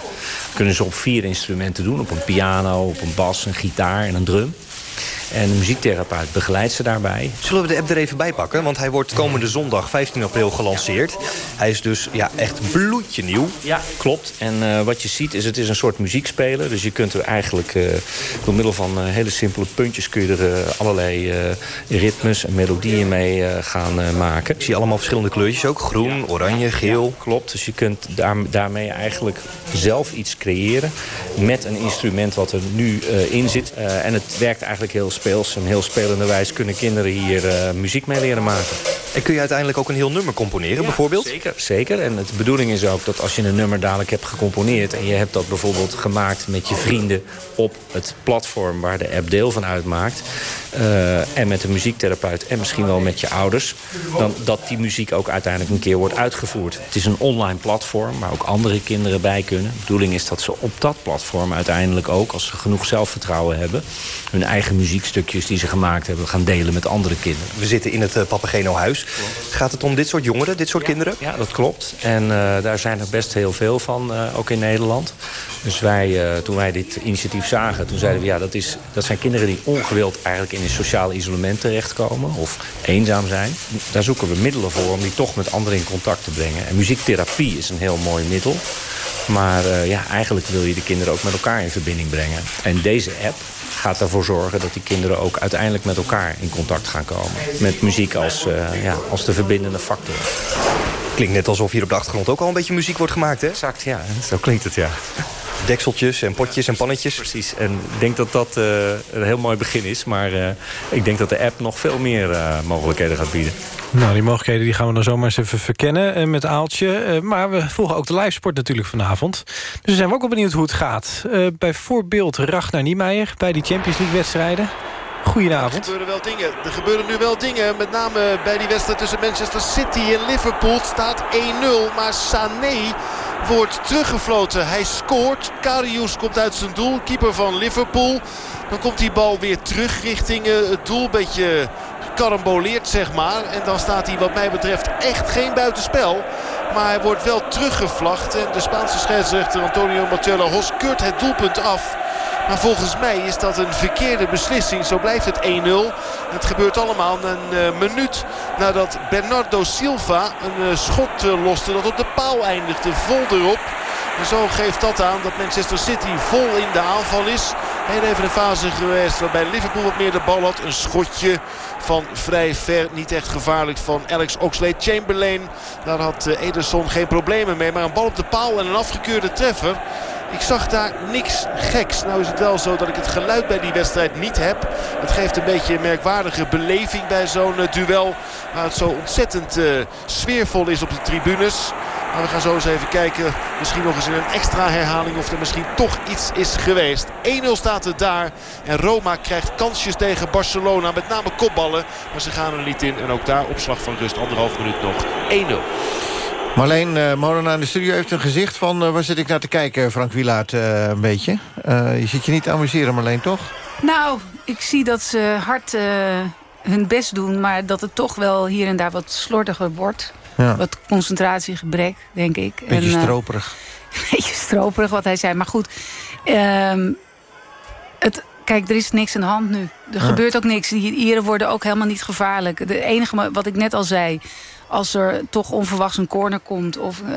Speaker 15: Dat kunnen ze op vier instrumenten doen. Op een piano, op een bas, een gitaar en een drum. En de muziektherapeut begeleidt ze daarbij.
Speaker 16: Zullen we de app er even bij pakken? Want hij wordt komende zondag 15 april gelanceerd. Hij is dus ja, echt bloedje nieuw.
Speaker 15: Ja, klopt. En uh, wat je ziet is, het is een soort muziekspeler. Dus je kunt er eigenlijk uh, door middel van uh, hele simpele puntjes... kun je er allerlei ritmes en melodieën mee gaan maken.
Speaker 16: Ik zie allemaal verschillende kleurtjes ook. Groen, ja. oranje, geel.
Speaker 15: Ja, klopt. Dus je kunt daar, daarmee eigenlijk zelf iets creëren... met een instrument wat er nu in zit. en het werkt eigenlijk heel speels en heel spelende wijze kunnen kinderen hier uh, muziek mee leren maken.
Speaker 16: En kun je uiteindelijk ook een heel nummer componeren, ja, bijvoorbeeld?
Speaker 15: Zeker, zeker. En de bedoeling is ook dat als je een nummer dadelijk hebt gecomponeerd... en je hebt dat bijvoorbeeld gemaakt met je vrienden op het platform... waar de app deel van uitmaakt... Uh, en met een muziektherapeut en misschien wel met je ouders... dan dat die muziek ook uiteindelijk een keer wordt uitgevoerd. Het is een online platform waar ook andere kinderen bij kunnen. De bedoeling is dat ze op dat platform uiteindelijk ook... als ze genoeg zelfvertrouwen hebben... hun eigen muziekstukjes die ze gemaakt hebben gaan delen met andere kinderen.
Speaker 16: We zitten in het uh, Papageno-huis. Gaat het om dit soort jongeren, dit soort
Speaker 15: ja,
Speaker 16: kinderen?
Speaker 15: Ja, dat klopt. En uh, daar zijn er best heel veel van, uh, ook in Nederland. Dus wij, toen wij dit initiatief zagen, toen zeiden we... ja, dat, is, dat zijn kinderen die ongewild eigenlijk in een sociaal isolement terechtkomen... of eenzaam zijn. Daar zoeken we middelen voor om die toch met anderen in contact te brengen. En muziektherapie is een heel mooi middel. Maar ja, eigenlijk wil je de kinderen ook met elkaar in verbinding brengen. En deze app gaat ervoor zorgen dat die kinderen ook uiteindelijk met elkaar in contact gaan komen. Met muziek als, uh, ja, als de verbindende factor.
Speaker 16: Klinkt net alsof hier op de achtergrond ook al een beetje muziek wordt gemaakt, hè?
Speaker 15: Exact, ja. Zo klinkt het, ja.
Speaker 16: Dekseltjes en potjes en pannetjes.
Speaker 15: Precies. En ik denk dat dat uh, een heel mooi begin is. Maar uh, ik denk dat de app nog veel meer uh, mogelijkheden gaat bieden.
Speaker 8: Nou, die mogelijkheden die gaan we dan zomaar eens even verkennen met Aaltje. maar we volgen ook de livesport natuurlijk vanavond. Dus dan zijn we ook wel benieuwd hoe het gaat. bijvoorbeeld Ragnar Niemeyer bij die Champions League wedstrijden. Goedenavond.
Speaker 10: Er gebeuren wel dingen. Er gebeuren nu wel dingen. Met name bij die wedstrijd tussen Manchester City en Liverpool. Het staat 1-0. Maar Sané wordt teruggefloten. Hij scoort. Karius komt uit zijn doel. Keeper van Liverpool. Dan komt die bal weer terug richting het doel. Beetje gekaramboleerd zeg maar. En dan staat hij wat mij betreft echt geen buitenspel. Maar hij wordt wel teruggevlacht. En de Spaanse scheidsrechter Antonio Marcelo Hos keurt het doelpunt af. Maar volgens mij is dat een verkeerde beslissing. Zo blijft het 1-0. Het gebeurt allemaal een uh, minuut nadat Bernardo Silva een uh, schot uh, loste. Dat op de paal eindigde. Vol erop. En zo geeft dat aan dat Manchester City vol in de aanval is. Heel even een fase geweest waarbij Liverpool wat meer de bal had. Een schotje van vrij ver. Niet echt gevaarlijk van Alex Oxlade-Chamberlain. Daar had Ederson geen problemen mee. Maar een bal op de paal en een afgekeurde treffer. Ik zag daar niks geks. Nou is het wel zo dat ik het geluid bij die wedstrijd niet heb. Het geeft een beetje een merkwaardige beleving bij zo'n uh, duel. Waar het zo ontzettend uh, sfeervol is op de tribunes. Maar we gaan zo eens even kijken. Misschien nog eens in een extra herhaling of er misschien toch iets is geweest. 1-0 staat het daar. En Roma krijgt kansjes tegen Barcelona. Met name kopballen. Maar ze gaan er niet in. En ook daar opslag van rust. Anderhalf minuut nog. 1-0.
Speaker 9: Marleen uh, Molenaar in de studio heeft een gezicht van... Uh, waar zit ik naar te kijken, Frank Wielaert, uh, een beetje? je zit je niet te amuseren, Marleen, toch?
Speaker 14: Nou, ik zie dat ze hard hun best doen... maar dat het toch wel hier en daar wat slordiger wordt.
Speaker 9: Ja.
Speaker 14: Wat concentratiegebrek, denk ik.
Speaker 9: Beetje
Speaker 14: En, eh,
Speaker 9: stroperig.
Speaker 14: beetje stroperig wat hij zei. Maar goed, ehm, het, kijk, er is niks aan de hand nu. Er
Speaker 9: Ja.
Speaker 14: gebeurt ook niks. Die Ieren worden ook helemaal niet gevaarlijk. De enige, wat ik net al zei... als er toch onverwachts een corner komt... Of, eh,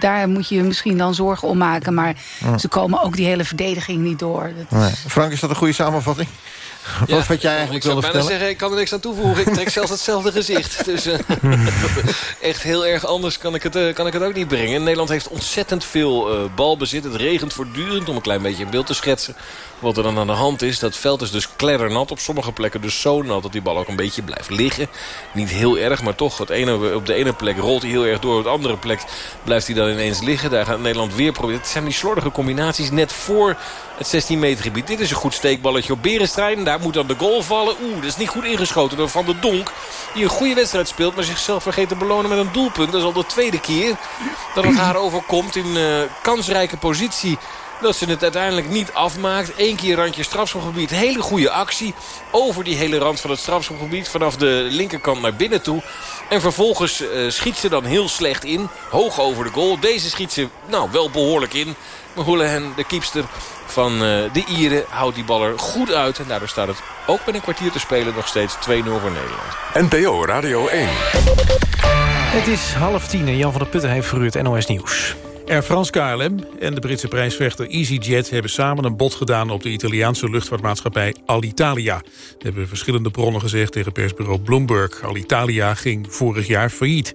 Speaker 14: daar moet je je misschien dan zorgen om maken. Maar
Speaker 9: Ja.
Speaker 14: ze komen ook die hele verdediging niet door. Dat
Speaker 9: Nee. Frank, is dat een goede samenvatting? Wat wat jij eigenlijk wilde vertellen?
Speaker 11: zeggen, ik kan er niks aan toevoegen. Ik trek zelfs hetzelfde gezicht. Dus eh, echt heel erg anders kan ik, het, eh, kan ik het ook niet brengen. Nederland heeft ontzettend veel eh, balbezit. Het regent voortdurend, om een klein beetje in beeld te schetsen. Wat er dan aan de hand is. Dat veld is dus kleddernat. Op sommige plekken dus zo nat dat die bal ook een beetje blijft liggen. Niet heel erg, maar toch. Ene, op de ene plek rolt hij heel erg door. Op de andere plek blijft hij dan ineens liggen. Daar gaat Nederland weer proberen. Het zijn die slordige combinaties net voor het 16 meter gebied. Dit is een goed steekballetje op Berenstrijd. En daar moet dan de goal vallen. Oeh, dat is niet goed ingeschoten door Van der Donk. Die een goede wedstrijd speelt, maar zichzelf vergeet te belonen met een doelpunt. Dat is al de tweede keer dat het haar overkomt in eh, kansrijke positie. Dat ze het uiteindelijk niet afmaakt. Eén keer randje strafschopgebied. Hele goede actie. Over die hele rand van het strafschopgebied. Vanaf de linkerkant naar binnen toe. En vervolgens eh, schiet ze dan heel slecht in. Hoog over de goal. Deze schiet ze nou wel behoorlijk in. Maar Houlihan, de kiepster van eh, de Ieren, houdt die bal er goed uit. En daardoor staat het ook met een kwartier te spelen nog steeds 2-0 voor Nederland.
Speaker 6: NPO Radio 1.
Speaker 8: Het is half tien en Jan van der Putten heeft voor u het NOS Nieuws.
Speaker 1: Air France KLM en de Britse prijsvechter EasyJet... hebben samen een bod gedaan op de Italiaanse luchtvaartmaatschappij Alitalia. Dat hebben verschillende bronnen gezegd tegen persbureau Bloomberg. Alitalia ging vorig jaar failliet.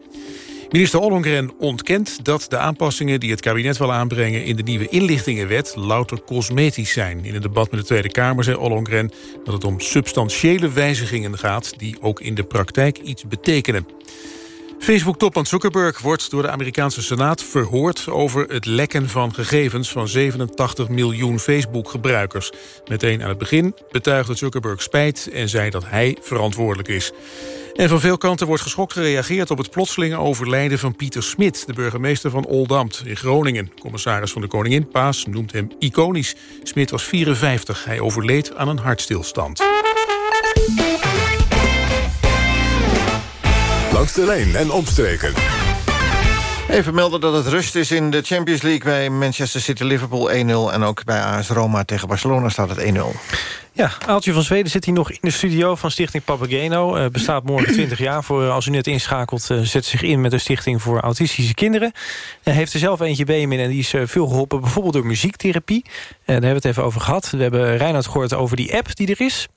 Speaker 1: Minister Ollongren ontkent dat de aanpassingen die het kabinet wil aanbrengen... in de nieuwe inlichtingenwet louter cosmetisch zijn. In een debat met de Tweede Kamer zei Ollongren dat het om substantiële wijzigingen gaat... die ook in de praktijk iets betekenen. Facebook-topman Zuckerberg wordt door de Amerikaanse Senaat verhoord... over het lekken van gegevens van 87 miljoen Facebook-gebruikers. Meteen aan het begin betuigde Zuckerberg spijt... en zei dat hij verantwoordelijk is. En van veel kanten wordt geschokt gereageerd op het plotselinge overlijden van Pieter Smit, de burgemeester van Oldambt in Groningen. Commissaris van de Koningin Paas noemt hem iconisch. Smit was 54, hij overleed aan een hartstilstand.
Speaker 6: Langs de lijn en omstreken.
Speaker 9: Even melden dat het rust is in de Champions League... bij Manchester City-Liverpool 1-0... en ook bij AS Roma tegen Barcelona staat het 1-0.
Speaker 8: Ja, Aaltje van Zweden zit hier nog in de studio van Stichting Papageno. Eh, bestaat morgen 20 jaar. Voor, als u net inschakelt, eh, zet zich in met de Stichting voor Autistische Kinderen. Hij heeft er zelf eentje bij in en die is eh, veel geholpen. Bijvoorbeeld door muziektherapie. Eh, daar hebben we het even over gehad. We hebben Reinhard gehoord over die app die er is.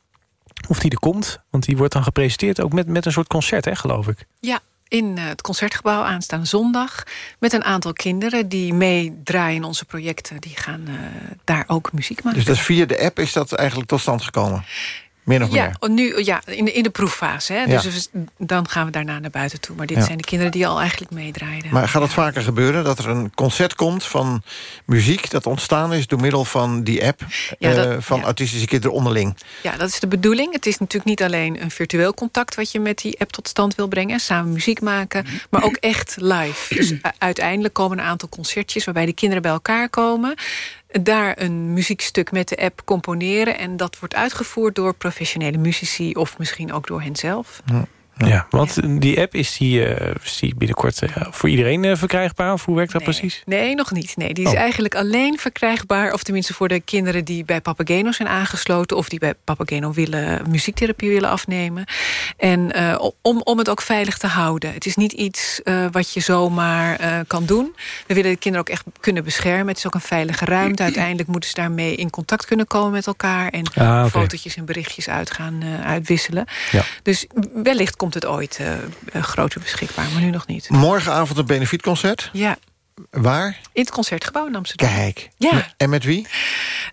Speaker 8: Of die er komt. Want die wordt dan gepresenteerd ook met, met een soort concert, hè, geloof ik.
Speaker 13: Ja, in eh, het Concertgebouw aanstaande zondag... met een aantal kinderen die meedraaien in onze projecten. Die gaan eh, daar ook muziek maken.
Speaker 9: Dus dat is via de app is dat eigenlijk tot stand gekomen? Meer of
Speaker 13: ja,
Speaker 9: meer?
Speaker 13: oh, nu, ja in, de, in de proeffase. Hè?
Speaker 9: Ja.
Speaker 13: Dus dan gaan we daarna naar buiten toe. Maar dit
Speaker 9: Ja.
Speaker 13: zijn de kinderen die al eigenlijk meedraaiden.
Speaker 9: Maar gaat het vaker gebeuren dat er een concert komt van muziek... dat ontstaan is door middel van die app
Speaker 13: Ja, dat-
Speaker 9: eh, van autistische kinderen onderling?
Speaker 13: Ja, dat is de bedoeling. Het is natuurlijk niet alleen een virtueel contact... wat je met die app tot stand wil brengen. Samen muziek maken, maar ook echt live. Dus uiteindelijk komen een aantal concertjes... waarbij de kinderen bij elkaar komen... daar een muziekstuk met de app componeren... en dat wordt uitgevoerd door professionele muzici... of misschien ook door henzelf.
Speaker 8: Want die app is die, eh, is die binnenkort eh, voor iedereen eh, verkrijgbaar? Of hoe werkt dat precies?
Speaker 13: Nee, nog niet. Nee, die is
Speaker 8: Oh.
Speaker 13: eigenlijk alleen verkrijgbaar... of tenminste voor de kinderen die bij Papageno zijn aangesloten... of die bij Papageno willen, muziektherapie willen afnemen. En eh, om, om het ook veilig te houden. Het is niet iets eh, wat je zomaar eh, kan doen. We willen de kinderen ook echt kunnen beschermen. Het is ook een veilige ruimte. Uiteindelijk moeten ze daarmee in contact kunnen komen met elkaar... en
Speaker 8: Ah,
Speaker 13: fotootjes en berichtjes uit gaan eh, uitwisselen.
Speaker 8: Ja.
Speaker 13: Dus wellicht komt het ooit eh, eh, groter beschikbaar, maar nu nog niet.
Speaker 9: Morgenavond een benefietconcert.
Speaker 13: Ja,
Speaker 9: Waar?
Speaker 13: in het Concertgebouw in Amsterdam.
Speaker 9: Kijk.
Speaker 13: Ja.
Speaker 9: En met wie?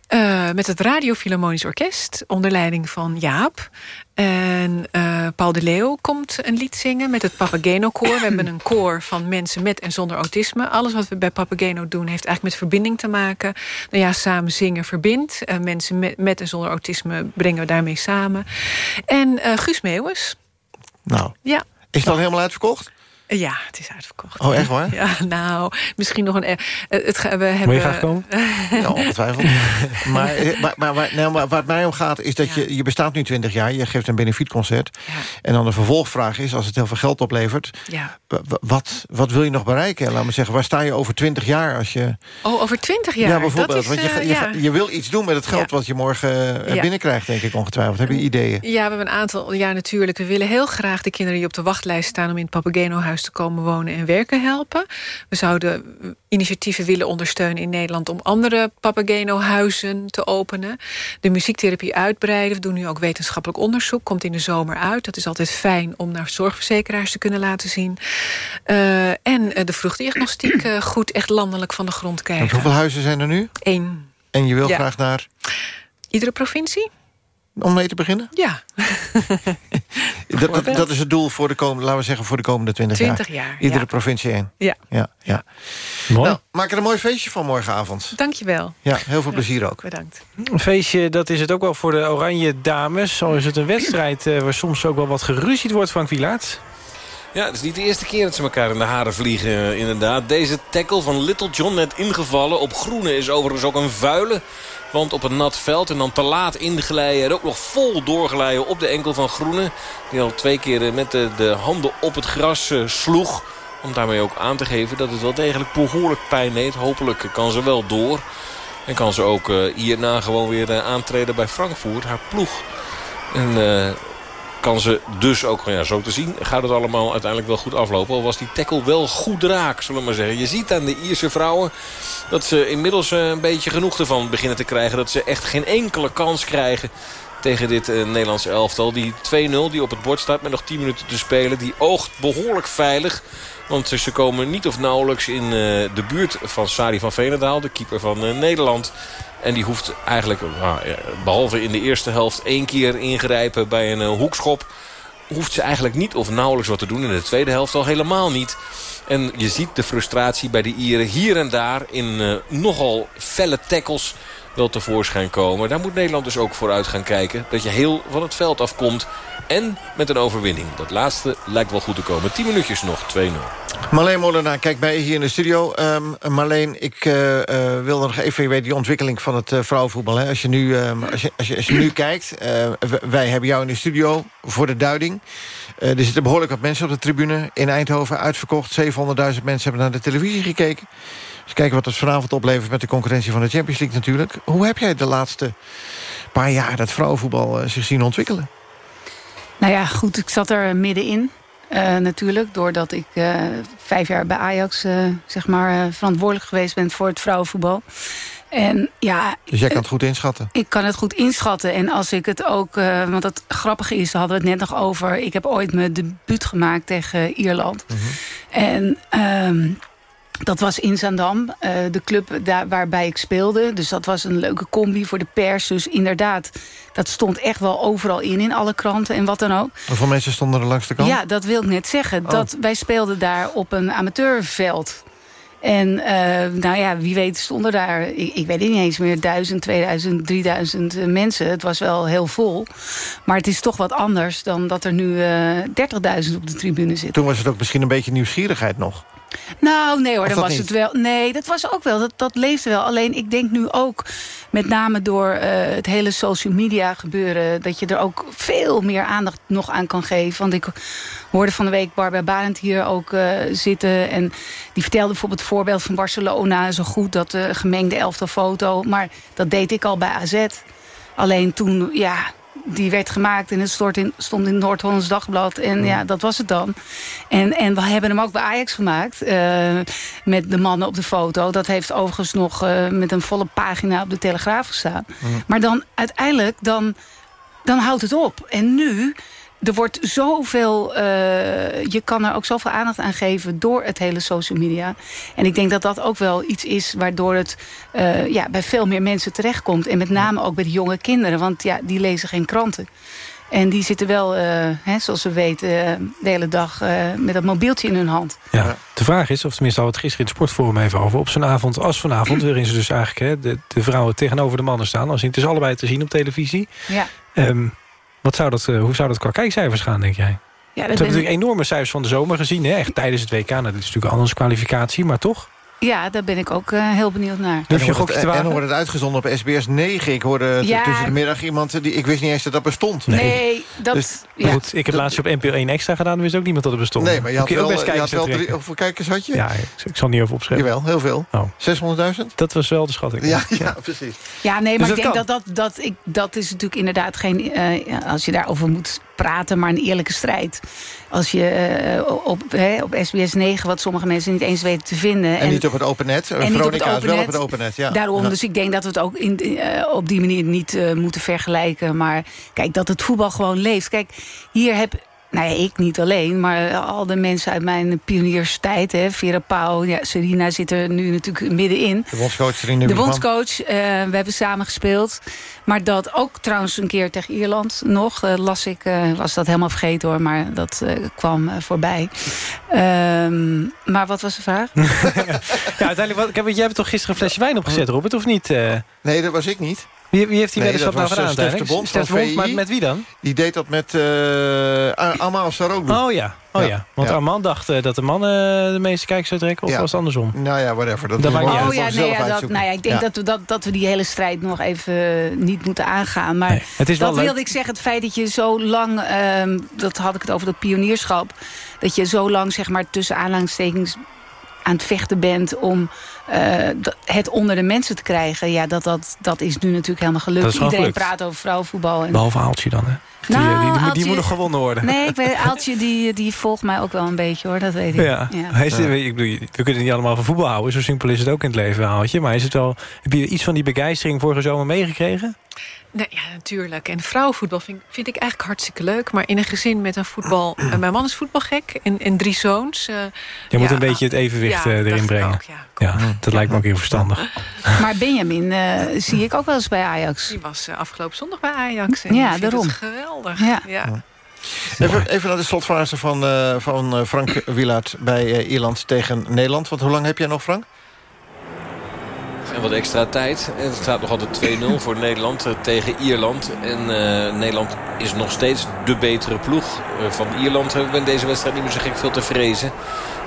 Speaker 13: Eh, met het Radio Philharmonisch Orkest, onder leiding van Jaap. En Paul de Leeuw komt een lied zingen met het Papageno Koor. We hebben een koor van mensen met en zonder autisme. Alles wat we bij Papageno doen heeft eigenlijk met verbinding te maken. Nou ja, samen zingen verbindt. Mensen met, met en zonder autisme brengen we daarmee samen. En Guus Meeuwis.
Speaker 9: Nou,
Speaker 13: Ja.
Speaker 9: is het al helemaal uitverkocht?
Speaker 13: Ja, het is uitverkocht.
Speaker 9: Oh, echt waar?
Speaker 13: Ja, nou, misschien nog een... eh, Het, we hebben,
Speaker 8: Moet je graag komen?
Speaker 9: Ja, ongetwijfeld. maar, eh, maar, maar, maar, nee, maar waar het mij om gaat is dat je... je bestaat nu 20 jaar, je geeft een benefietconcert. En dan de vervolgvraag is, als het heel veel geld oplevert...
Speaker 13: Ja.
Speaker 9: wa- wa- wat, wat wil je nog bereiken? Laat me zeggen, waar sta je over 20 jaar als je...
Speaker 13: Oh, over twintig jaar.
Speaker 9: ja, bijvoorbeeld.
Speaker 13: Is,
Speaker 9: want je,
Speaker 13: eh,
Speaker 9: je,
Speaker 13: ja.
Speaker 9: je wil iets doen met het geld wat je morgen eh,
Speaker 13: Ja.
Speaker 9: binnenkrijgt, denk ik ongetwijfeld. Heb je ideeën?
Speaker 13: Ja, we hebben een aantal jaar natuurlijk. We willen heel graag de kinderen die op de wachtlijst staan... om in het Papageno-huis te komen wonen en werken helpen. We zouden initiatieven willen ondersteunen in Nederland... om andere Papageno-huizen te openen. De muziektherapie uitbreiden. We doen nu ook wetenschappelijk onderzoek. Komt in de zomer uit. Dat is altijd fijn om naar zorgverzekeraars te kunnen laten zien. Eh, en eh, de vroegdiagnostiek eh, goed echt landelijk van de grond krijgen.
Speaker 9: hoeveel huizen zijn er nu?
Speaker 13: Eén.
Speaker 9: En je wil
Speaker 13: Ja.
Speaker 9: graag naar...
Speaker 13: Iedere provincie?
Speaker 9: Om mee te beginnen?
Speaker 13: Ja.
Speaker 9: Dat, dat, dat is het doel voor de komende, laten we zeggen, voor de komende 20,
Speaker 13: 20 jaar,
Speaker 9: Iedere
Speaker 13: ja.
Speaker 9: provincie één.
Speaker 13: Ja.
Speaker 9: ja, ja.
Speaker 8: Mooi.
Speaker 9: Nou, maak er een mooi feestje van morgenavond.
Speaker 13: Dankjewel.
Speaker 9: Ja, heel veel plezier ook.
Speaker 13: Bedankt.
Speaker 8: Een feestje, dat is het ook wel voor de Oranje Dames. Al is het een wedstrijd eh, waar soms ook wel wat geruzied wordt, Frank Wielaert.
Speaker 11: Ja, het is niet de eerste keer dat ze elkaar in de haren vliegen, eh, inderdaad. Deze tackle van Little John net ingevallen. Op groene is overigens ook een vuile. Op een nat veld en dan te laat inglijden. En ook nog vol doorglijden op de enkel van Groene. Die al twee keer eh, met de, de handen op het gras eh, sloeg. Om daarmee ook aan te geven dat het wel degelijk behoorlijk pijn deed. Hopelijk kan ze wel door. En kan ze ook eh, hierna gewoon weer aantreden bij Frankfurt, haar ploeg. En kan ze dus ook, ja, zo te zien, gaat het allemaal uiteindelijk wel goed aflopen. Al was die tackle wel goed raak, zullen we maar zeggen. Je ziet aan de Ierse vrouwen dat ze inmiddels eh, een beetje genoeg ervan beginnen te krijgen. Dat ze echt geen enkele kans krijgen tegen dit eh, Nederlandse elftal. Die 2-0 die op het bord staat met nog 10 minuten te spelen. Die oogt behoorlijk veilig. Want ze komen niet of nauwelijks in eh, de buurt van Sari van Veenendaal. De keeper van Nederland. En die hoeft eigenlijk, nou, behalve in de eerste helft één keer ingrijpen bij een eh, hoekschop... hoeft ze eigenlijk niet of nauwelijks wat te doen. In de tweede helft al helemaal niet. En je ziet de frustratie bij de Ieren hier en daar in eh, nogal felle tackles wel tevoorschijn komen. Daar moet Nederland dus ook vooruit gaan kijken. Dat je heel van het veld afkomt. En met een overwinning. Dat laatste lijkt wel goed te komen. 10 minuutjes nog, 2-0.
Speaker 9: Marleen Molenaar, kijk bij hier in de studio. Ehm, Marleen, ik eh eh, wil nog even... Weet die ontwikkeling van het eh, vrouwenvoetbal. Hè? Als, je nu, ehm, als, je, als, je, als je nu kijkt... wij hebben jou in de studio voor de duiding. Er zitten behoorlijk wat mensen op de tribune. In Eindhoven uitverkocht. 700.000 mensen hebben naar de televisie gekeken. Dus kijken wat het vanavond oplevert... met de concurrentie van de Champions League natuurlijk. Hoe heb jij de laatste paar jaar... dat vrouwenvoetbal eh, zich zien ontwikkelen?
Speaker 14: Nou ja, goed, ik zat er middenin. eh natuurlijk, doordat ik eh, vijf jaar bij Ajax zeg maar, verantwoordelijk geweest ben voor het vrouwenvoetbal. En ja,
Speaker 9: Dus jij kan het goed inschatten.
Speaker 14: ik kan het goed inschatten. En als ik het ook, want het grappige is, daar hadden we het net nog over. Ik heb ooit mijn debuut gemaakt tegen Ierland. En ehm, dat was in Zandam, eh, de club daar waarbij ik speelde. Dus dat was een leuke combi voor de pers. Dus inderdaad, dat stond echt wel overal in, in alle kranten en wat dan ook.
Speaker 9: Hoeveel mensen stonden er langs de kant?
Speaker 14: Ja, dat wil ik net zeggen.
Speaker 9: Oh.
Speaker 14: Dat, wij speelden daar op een amateurveld. En eh, nou ja, wie weet stonden daar, ik, ik weet het niet eens meer, 1000, 2000, 3000 mensen. Het was wel heel vol. Maar het is toch wat anders dan dat er nu eh 30.000 op de tribune zitten.
Speaker 9: Toen was het ook misschien een beetje nieuwsgierigheid nog.
Speaker 14: Nou, nee hoor, dat was
Speaker 9: niet?
Speaker 14: het wel. Nee, dat was ook wel. Dat, dat leefde wel. Alleen ik denk nu ook, met name door eh, het hele social media gebeuren... dat je er ook veel meer aandacht nog aan kan geven. Want ik hoorde van de week Barbara Barend hier ook eh, zitten. En die vertelde bijvoorbeeld het voorbeeld van Barcelona zo goed... dat de gemengde elftal foto. Maar dat deed ik al bij AZ. Alleen toen, ja, die werd gemaakt en het stond in, stond in het Noord-Hollands Dagblad. En ja, dat was het dan. En, en we hebben hem ook bij Ajax gemaakt. eh, met de mannen op de foto. Dat heeft overigens nog eh, met een volle pagina op de Telegraaf gestaan. Maar dan uiteindelijk, dan, dan houdt het op. En nu... Er wordt zoveel, eh, je kan er ook zoveel aandacht aan geven door het hele social media. En ik denk dat dat ook wel iets is waardoor het eh, ja, bij veel meer mensen terechtkomt. En met name ook bij de jonge kinderen, want ja, die lezen geen kranten. En die zitten wel, eh, hè, zoals we weten, de hele dag met dat mobieltje in hun hand.
Speaker 8: Ja, de vraag is, of tenminste al het gisteren in het sportforum even over... op zo'n avond als vanavond, waarin ze dus eigenlijk hè, de, de vrouwen tegenover de mannen staan... als het is allebei te zien op televisie.
Speaker 14: Ja.
Speaker 8: Ehm, wat zou dat, eh, hoe zou dat qua kijkcijfers gaan, denk jij? Ja,
Speaker 14: dat
Speaker 8: hebben
Speaker 14: ben-
Speaker 8: natuurlijk enorme cijfers van de zomer gezien. Hè? Echt tijdens het WK. Nou, dit is natuurlijk anders kwalificatie, maar toch?
Speaker 14: Ja, daar ben ik ook eh, heel benieuwd naar.
Speaker 8: Durf je
Speaker 9: en,
Speaker 8: gokje
Speaker 9: wordt
Speaker 8: te
Speaker 9: het, en dan wordt het uitgezonden op SBS 9. Ik hoorde
Speaker 14: Ja.
Speaker 9: tussen de middag iemand... Die, ik wist niet eens dat dat bestond.
Speaker 14: Nee, dat...
Speaker 9: Dus-
Speaker 14: ja.
Speaker 8: Goed, ik heb laatst op NPO 1 extra gedaan. Dan wist ook niemand dat het bestond.
Speaker 9: Nee, maar je had wel,
Speaker 8: best
Speaker 9: je had
Speaker 8: kijkers
Speaker 9: wel drie... Hoeveel kijkers had je?
Speaker 8: Ja, ik, ik zal niet even opschrijven.
Speaker 9: Jawel, heel veel.
Speaker 8: Oh.
Speaker 9: 600.000?
Speaker 8: Dat was wel de schatting.
Speaker 9: Ja, ja, precies.
Speaker 14: Ja, nee,
Speaker 8: Dus
Speaker 14: maar
Speaker 8: dat
Speaker 14: ik denk
Speaker 8: kan.
Speaker 14: dat dat, dat, ik, dat is natuurlijk inderdaad geen... eh, als je daarover moet praten, maar een eerlijke strijd. Als je eh, op, hè, op SBS 9, wat sommige mensen niet eens weten te vinden...
Speaker 9: En, niet op het open net.
Speaker 14: en niet op het
Speaker 9: Veronica is wel op het open net, ja.
Speaker 14: Daarom,
Speaker 9: Ja.
Speaker 14: dus ik denk dat we het ook in, eh, op die manier niet eh, moeten vergelijken. Maar kijk, dat het voetbal gewoon leeft. Kijk, hier heb... Nou ja, ik niet alleen, maar al de mensen uit mijn pionierstijd... Hè, Vera Pauw, ja, Serena zit er nu natuurlijk middenin.
Speaker 9: De bondscoach Serena
Speaker 14: De bondscoach, eh, we hebben samen gespeeld. Maar dat ook trouwens een keer tegen Ierland nog, eh, las ik, eh, was dat helemaal vergeten hoor, maar dat eh, kwam eh, voorbij. Ehm, maar wat was de vraag?
Speaker 8: Ja, uiteindelijk, wat, jij hebt toch gisteren een flesje wijn opgezet, Robert, of niet? eh?
Speaker 9: Nee, dat was ik niet.
Speaker 8: Wie, wie heeft die
Speaker 9: Nee,
Speaker 8: weddenschap nou gedaan?
Speaker 9: eh, Stef de
Speaker 8: uiteindelijk?
Speaker 9: Bond
Speaker 8: Stef
Speaker 9: van
Speaker 8: de Bond, maar
Speaker 9: VI.
Speaker 8: met wie dan?
Speaker 9: Die deed dat met uh, Amal Saroglu.
Speaker 8: Oh ja, oh ja.
Speaker 9: Ja.
Speaker 8: want
Speaker 9: Ja.
Speaker 8: Armand dacht eh, dat de mannen de meeste kijkers zou trekken, of
Speaker 9: Ja.
Speaker 8: was het andersom?
Speaker 9: Nou ja, whatever. Dat,
Speaker 8: Dat maakt niet
Speaker 9: moet
Speaker 8: uit.
Speaker 9: je
Speaker 14: Oh ja, nee, ja, dat, nou ja, ik denk
Speaker 9: Ja.
Speaker 14: dat, we, dat, dat we die hele strijd nog even eh, niet moeten aangaan. Maar
Speaker 8: het is wel
Speaker 14: dat wilde ik zeggen, het feit dat je zo lang, ehm, dat had ik het over dat pionierschap, dat je zo lang zeg maar tussen aanhalingstekens aan het vechten bent om eh, het onder de mensen te krijgen. Ja, dat, dat, dat is nu natuurlijk helemaal gelukt.
Speaker 8: Dat is gewoon
Speaker 14: Iedereen
Speaker 8: gelukt.
Speaker 14: praat over vrouwenvoetbal. En,
Speaker 8: Behalve Aaltje dan, hè? Die,
Speaker 14: Nou,
Speaker 8: eh, die, die, moet nog gewonnen worden.
Speaker 14: Nee, ik weet, Aaltje die, die volgt mij ook wel een beetje hoor, dat weet ik.
Speaker 8: Ja. Hij is, ik bedoel, we kunnen niet allemaal van voetbal houden. Zo simpel is het ook in het leven, Aaltje. Maar is het wel, heb je iets van die begeistering vorige zomer meegekregen?
Speaker 13: Nee, ja, natuurlijk. En vrouwenvoetbal vind, vind ik eigenlijk hartstikke leuk. Maar in een gezin met een voetbal... eh, mijn man is voetbalgek en, en drie zoons. eh,
Speaker 8: Je moet
Speaker 13: ja,
Speaker 8: een beetje het evenwicht
Speaker 13: ja,
Speaker 8: eh, erin brengen.
Speaker 13: ook, ja.
Speaker 8: dat lijkt me ook heel verstandig.
Speaker 14: Maar Benjamin eh, zie ik ook wel eens bij Ajax.
Speaker 13: Die was afgelopen zondag bij Ajax. En
Speaker 14: Ja, daarom.
Speaker 13: Het geweldig.
Speaker 14: Ja.
Speaker 13: Ja.
Speaker 9: Even, even naar de slotfase van, eh, van eh, Frank Wielaert bij eh, Ierland tegen Nederland. Want hoe lang heb jij nog, Frank?
Speaker 11: En wat extra tijd. En het staat nog altijd 2-0 voor Nederland eh, tegen Ierland. En eh, Nederland is nog steeds de betere ploeg. Eh, van Ierland hebben we in deze wedstrijd niet meer zo gek veel te vrezen.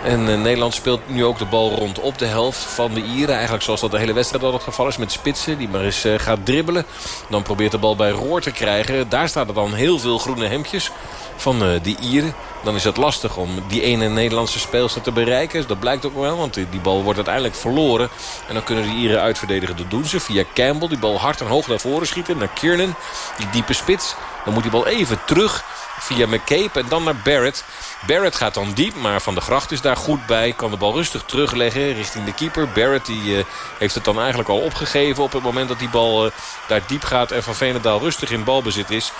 Speaker 11: En Nederland speelt nu ook de bal rond op de helft van de Ieren. Eigenlijk zoals dat de hele wedstrijd al het geval is met Spitsen. Die maar eens gaat dribbelen. Dan probeert de bal bij Roor te krijgen. Daar staan er dan heel veel groene hemdjes van die Ieren. Dan is het lastig om die ene Nederlandse speelster te bereiken. Dat blijkt ook wel, want die die bal wordt uiteindelijk verloren. En dan kunnen de Ieren uitverdedigen. Dat doen ze via Campbell. Die bal hard en hoog naar voren schieten. Naar Kiernan, die diepe spits. Dan moet die bal even terug via McCabe en dan naar Barrett. Barrett gaat dan diep, maar Van de Gracht is daar goed bij. Kan de bal rustig terugleggen richting de keeper. Barrett die, eh, heeft het dan eigenlijk al opgegeven op het moment dat die bal eh, daar diep gaat. En Van Veenendaal rustig in balbezit is.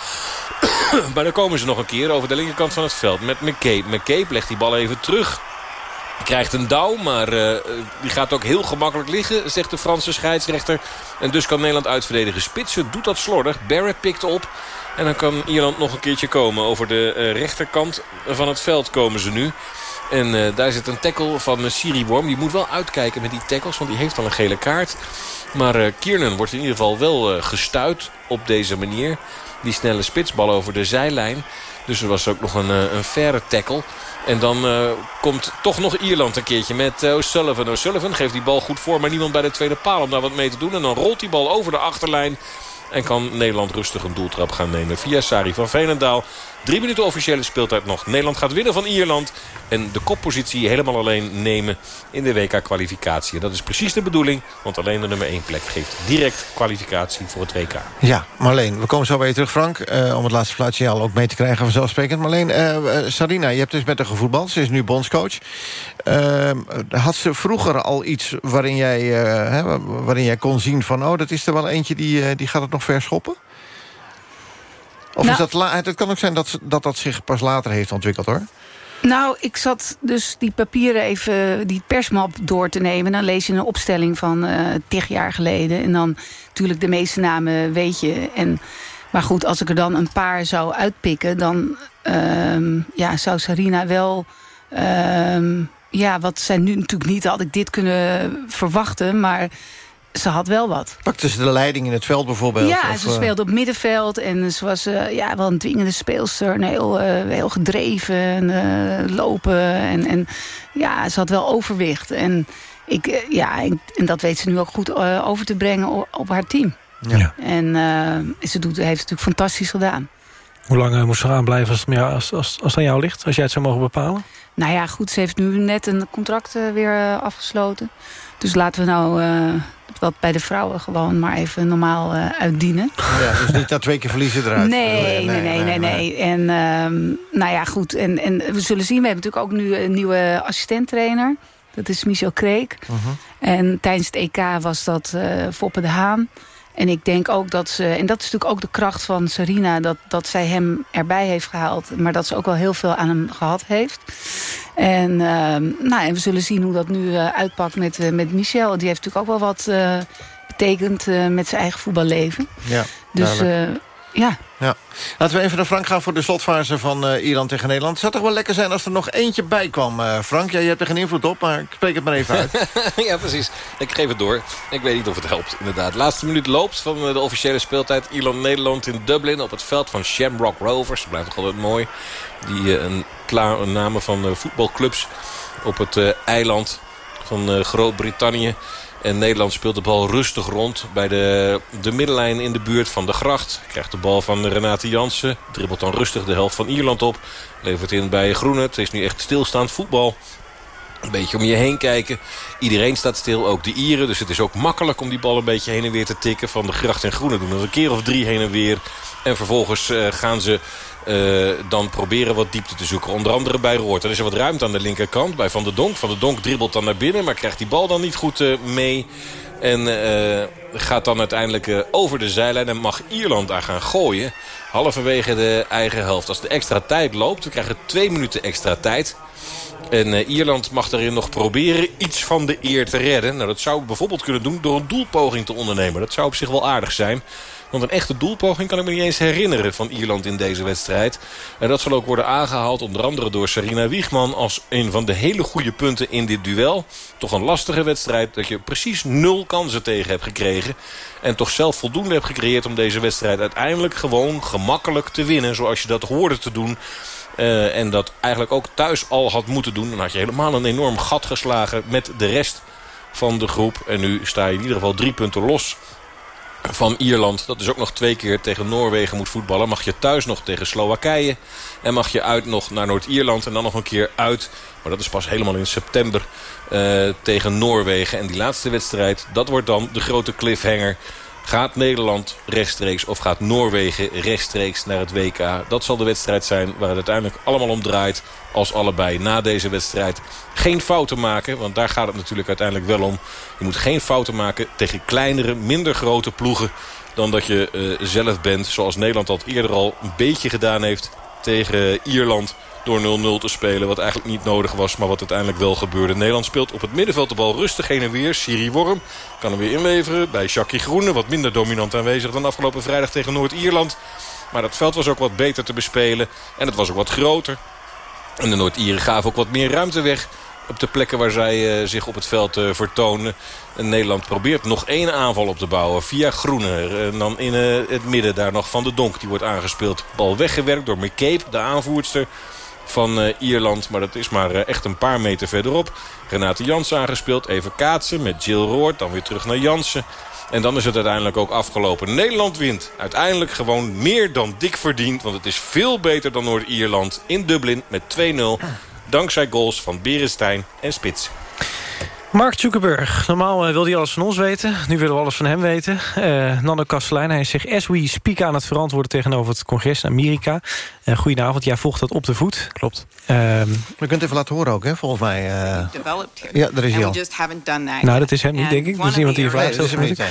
Speaker 11: maar dan komen ze nog een keer over de linkerkant van het veld met McCabe. McCabe legt die bal even terug. Krijgt een douw, maar eh, die gaat ook heel gemakkelijk liggen, zegt de Franse scheidsrechter. En dus kan Nederland uitverdedigen. Spitsen doet dat slordig. Barrett pikt op. En dan kan Ierland nog een keertje komen. Over de eh, rechterkant van het veld komen ze nu. En eh, daar zit een tackle van uh, Siri Worm. Die moet wel uitkijken met die tackles, want die heeft al een gele kaart. Maar eh Kiernan wordt in ieder geval wel eh, gestuit op deze manier. Die snelle spitsbal over de zijlijn. Dus er was ook nog een, eh, een verre tackle. En dan eh, komt toch nog Ierland een keertje met eh, O'Sullivan. O'Sullivan geeft die bal goed voor, maar niemand bij de tweede paal om daar wat mee te doen. En dan rolt die bal over de achterlijn. En kan Nederland rustig een doeltrap gaan nemen via Sari van Veenendaal. Drie minuten officiële speeltijd nog. Nederland gaat winnen van Ierland. En de koppositie helemaal alleen nemen in de WK-kwalificatie. Dat is precies de bedoeling. Want alleen de nummer 1 plek geeft direct kwalificatie voor het WK.
Speaker 9: Ja, Marleen, we komen zo bij je terug, Frank. eh, om het laatste fluitsignaal ook mee te krijgen, vanzelfsprekend. Marleen, eh, Sarina, je hebt dus met haar gevoetbald. Ze is nu bondscoach. Had ze vroeger al iets waarin jij, hè, waarin jij kon zien van... oh, dat is er wel eentje die, die gaat het nog verschoppen? Of
Speaker 14: Nou-
Speaker 9: is dat, la- het kan ook zijn dat, dat dat zich pas later heeft ontwikkeld, hoor.
Speaker 14: Nou, ik zat dus die papieren even, die persmap door te nemen. Dan lees je een opstelling van eh tig jaar geleden. En dan natuurlijk de meeste namen weet je. En, maar goed, als ik er dan een paar zou uitpikken... dan ehm, ja, zou Sarina wel... ehm, ja, wat zij nu natuurlijk niet had ik dit kunnen verwachten. Maar ze had wel wat.
Speaker 9: Pakte ze de leiding in het veld bijvoorbeeld?
Speaker 14: Ja,
Speaker 9: of,
Speaker 14: ze
Speaker 9: eh,
Speaker 14: speelde op middenveld. En ze was eh, ja, wel een dwingende speelster. En heel, eh, heel gedreven. En, eh, lopen. En, en ja, ze had wel overwicht. En, ik, ja, en dat weet ze nu ook goed eh, over te brengen op, op haar team.
Speaker 8: Ja.
Speaker 14: En eh, ze doet, heeft het natuurlijk fantastisch gedaan.
Speaker 8: Hoe lang moest ze eraan blijven als het, ja, als, als, als het aan jou ligt? Als jij het zou mogen bepalen?
Speaker 14: Nou ja, goed, ze heeft nu net een contract weer afgesloten. Dus laten we nou eh, dat bij de vrouwen gewoon maar even normaal eh, uitdienen.
Speaker 9: Ja, dus niet na twee keer verliezen eruit.
Speaker 14: Nee, nee, nee, nee, nee. En ehm, nou ja, goed. En, en we zullen zien. We hebben natuurlijk ook nu een nieuwe assistenttrainer. Dat is Michel Kreek. En tijdens het EK was dat eh Foppe de Haan. En ik denk ook dat ze... En dat is natuurlijk ook de kracht van Sarina... dat, dat zij hem erbij heeft gehaald. Maar dat ze ook wel heel veel aan hem gehad heeft. En, ehm, nou, en we zullen zien hoe dat nu eh, uitpakt met, eh, met Michel. Die heeft natuurlijk ook wel wat eh, betekend met zijn eigen voetballeven.
Speaker 9: Ja,
Speaker 14: Dus
Speaker 9: duidelijk.
Speaker 14: Ja,
Speaker 9: Ja. Laten we even naar Frank gaan voor de slotfase van eh, Ierland tegen Nederland. Het zou toch wel lekker zijn als er nog eentje bij kwam, eh, Frank? Ja, je hebt er geen invloed op, maar ik spreek het maar even uit.
Speaker 11: ja, precies. Ik geef het door. Ik weet niet of het helpt, inderdaad. Laatste minuut loopt van eh, de officiële speeltijd. Ierland-Nederland in Dublin op het veld van Shamrock Rovers. Blijft toch altijd mooi. Die een, klaar, een namen van eh, voetbalclubs op het eh, eiland van eh, Groot-Brittannië. En Nederland speelt de bal rustig rond bij de, de middenlijn in de buurt van de gracht. Krijgt de bal van Renate Jansen. Dribbelt dan rustig de helft van Ierland op. Levert in bij Groene. Het is nu echt stilstaand voetbal. Een beetje om je heen kijken. Iedereen staat stil, ook de Ieren. Dus het is ook makkelijk om die bal een beetje heen en weer te tikken. Van de gracht en groene doen er een keer of drie heen en weer. En vervolgens eh, gaan ze eh, dan proberen wat diepte te zoeken. Onder andere bij Roort. Er is er wat ruimte aan de linkerkant bij Van der Donk. Van der Donk dribbelt dan naar binnen, maar krijgt die bal dan niet goed eh, mee. En eh, gaat dan uiteindelijk over de zijlijn en mag Ierland daar gaan gooien. Halverwege de eigen helft. Als de extra tijd loopt, we krijgen twee minuten extra tijd. En Ierland mag daarin nog proberen iets van de eer te redden. Nou, dat zou bijvoorbeeld kunnen doen door een doelpoging te ondernemen. Dat zou op zich wel aardig zijn. Want een echte doelpoging kan ik me niet eens herinneren van Ierland in deze wedstrijd. En dat zal ook worden aangehaald onder andere door Sarina Wiegman... als een van de hele goede punten in dit duel. Toch een lastige wedstrijd dat je precies nul kansen tegen hebt gekregen. En toch zelf voldoende hebt gecreëerd om deze wedstrijd uiteindelijk gewoon gemakkelijk te winnen. Zoals je dat hoorde te doen. Eh, en dat eigenlijk ook thuis al had moeten doen. Dan had je helemaal een enorm gat geslagen met de rest van de groep. En nu sta je in ieder geval drie punten los van Ierland. Dat is ook nog twee keer tegen Noorwegen moet voetballen. Mag je thuis nog tegen Slowakije. En mag je uit nog naar Noord-Ierland. En dan nog een keer uit. Maar dat is pas helemaal in september eh, tegen Noorwegen. En die laatste wedstrijd, dat wordt dan de grote cliffhanger. Gaat Nederland rechtstreeks of gaat Noorwegen rechtstreeks naar het WK? Dat zal de wedstrijd zijn waar het uiteindelijk allemaal om draait. Als allebei na deze wedstrijd geen fouten maken. Want daar gaat het natuurlijk uiteindelijk wel om. Je moet geen fouten maken tegen kleinere, minder grote ploegen dan dat je eh, zelf bent. Zoals Nederland dat eerder al een beetje gedaan heeft tegen Ierland door 0-0 te spelen. Wat eigenlijk niet nodig was, maar wat uiteindelijk wel gebeurde. Nederland speelt op het middenveld de bal rustig heen en weer. Siri Worm kan hem weer inleveren bij Jackie Groene. Wat minder dominant aanwezig dan afgelopen vrijdag tegen Noord-Ierland. Maar dat veld was ook wat beter te bespelen. En het was ook wat groter. En de Noord-Ieren gaven ook wat meer ruimte weg op de plekken waar zij uh, zich op het veld uh, vertonen. En Nederland probeert nog één aanval op te bouwen via Groene. En dan in het midden daar nog Van de Donk. Die wordt aangespeeld. Bal weggewerkt door McCabe, de aanvoerster van Ierland. Maar dat is maar echt een paar meter verderop. Renate Jansen aangespeeld. Even kaatsen met Jill Roord. Dan weer terug naar Jansen. En dan is het uiteindelijk ook afgelopen. Nederland wint uiteindelijk gewoon meer dan dik verdiend. Want het is veel beter dan Noord-Ierland in Dublin met 2-0. Dankzij goals van Berestein en Spits.
Speaker 8: Mark Zuckerberg. Normaal uh, wil hij alles van ons weten. Nu willen we alles van hem weten. Uh, Nando Kastelein, hij is zich as we speak aan het verantwoorden... tegenover het congres in Amerika. Uh, goedenavond, jij volgt dat op de voet.
Speaker 9: Klopt. we kunt het even laten horen ook, hè, volgens mij. ja, daar is hij al.
Speaker 8: Nou, dat is hem niet, denk ik. Dat is iemand die je vraagt.
Speaker 9: Nee, dat is hem
Speaker 8: niet.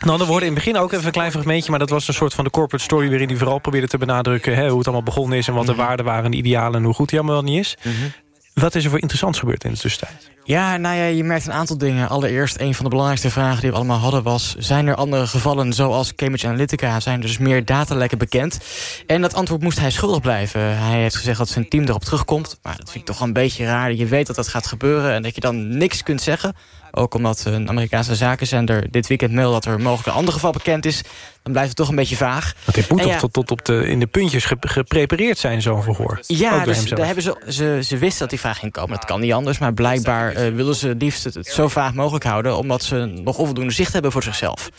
Speaker 8: Nando hoorde in het begin ook even een klein fragmentje... maar dat was een soort van de corporate story... waarin hij vooral probeerde te benadrukken... Hè, hoe het allemaal begonnen is... en wat de waarden waren, de idealen... en hoe goed hij allemaal wel niet is.
Speaker 9: Mhm.
Speaker 8: Wat is er voor interessants gebeurd in de tussentijd?
Speaker 17: Ja, nou ja, je merkt een aantal dingen. Allereerst, een van de belangrijkste vragen die we allemaal hadden was... zijn er andere gevallen, zoals Cambridge Analytica... zijn er dus meer datalekken bekend? En dat antwoord moest hij schuldig blijven. Hij heeft gezegd dat zijn team erop terugkomt. Maar dat vind ik toch een beetje raar. Je weet dat dat gaat gebeuren en dat je dan niks kunt zeggen. Ook omdat een Amerikaanse zakenzender dit weekend meldt... dat er mogelijk een ander geval bekend is. Dan blijft het toch een beetje vaag.
Speaker 8: Want dit moet
Speaker 17: En
Speaker 8: toch
Speaker 17: ja,
Speaker 8: tot, tot op de, in de puntjes ge- geprepareerd zijn, zo'n verhoor?
Speaker 17: Ja, dus daar hebben ze, ze, ze wisten dat die vraag ging komen. Dat kan niet anders, maar blijkbaar eh, willen ze het liefst het, het zo vaag mogelijk houden... omdat ze nog onvoldoende zicht hebben voor zichzelf.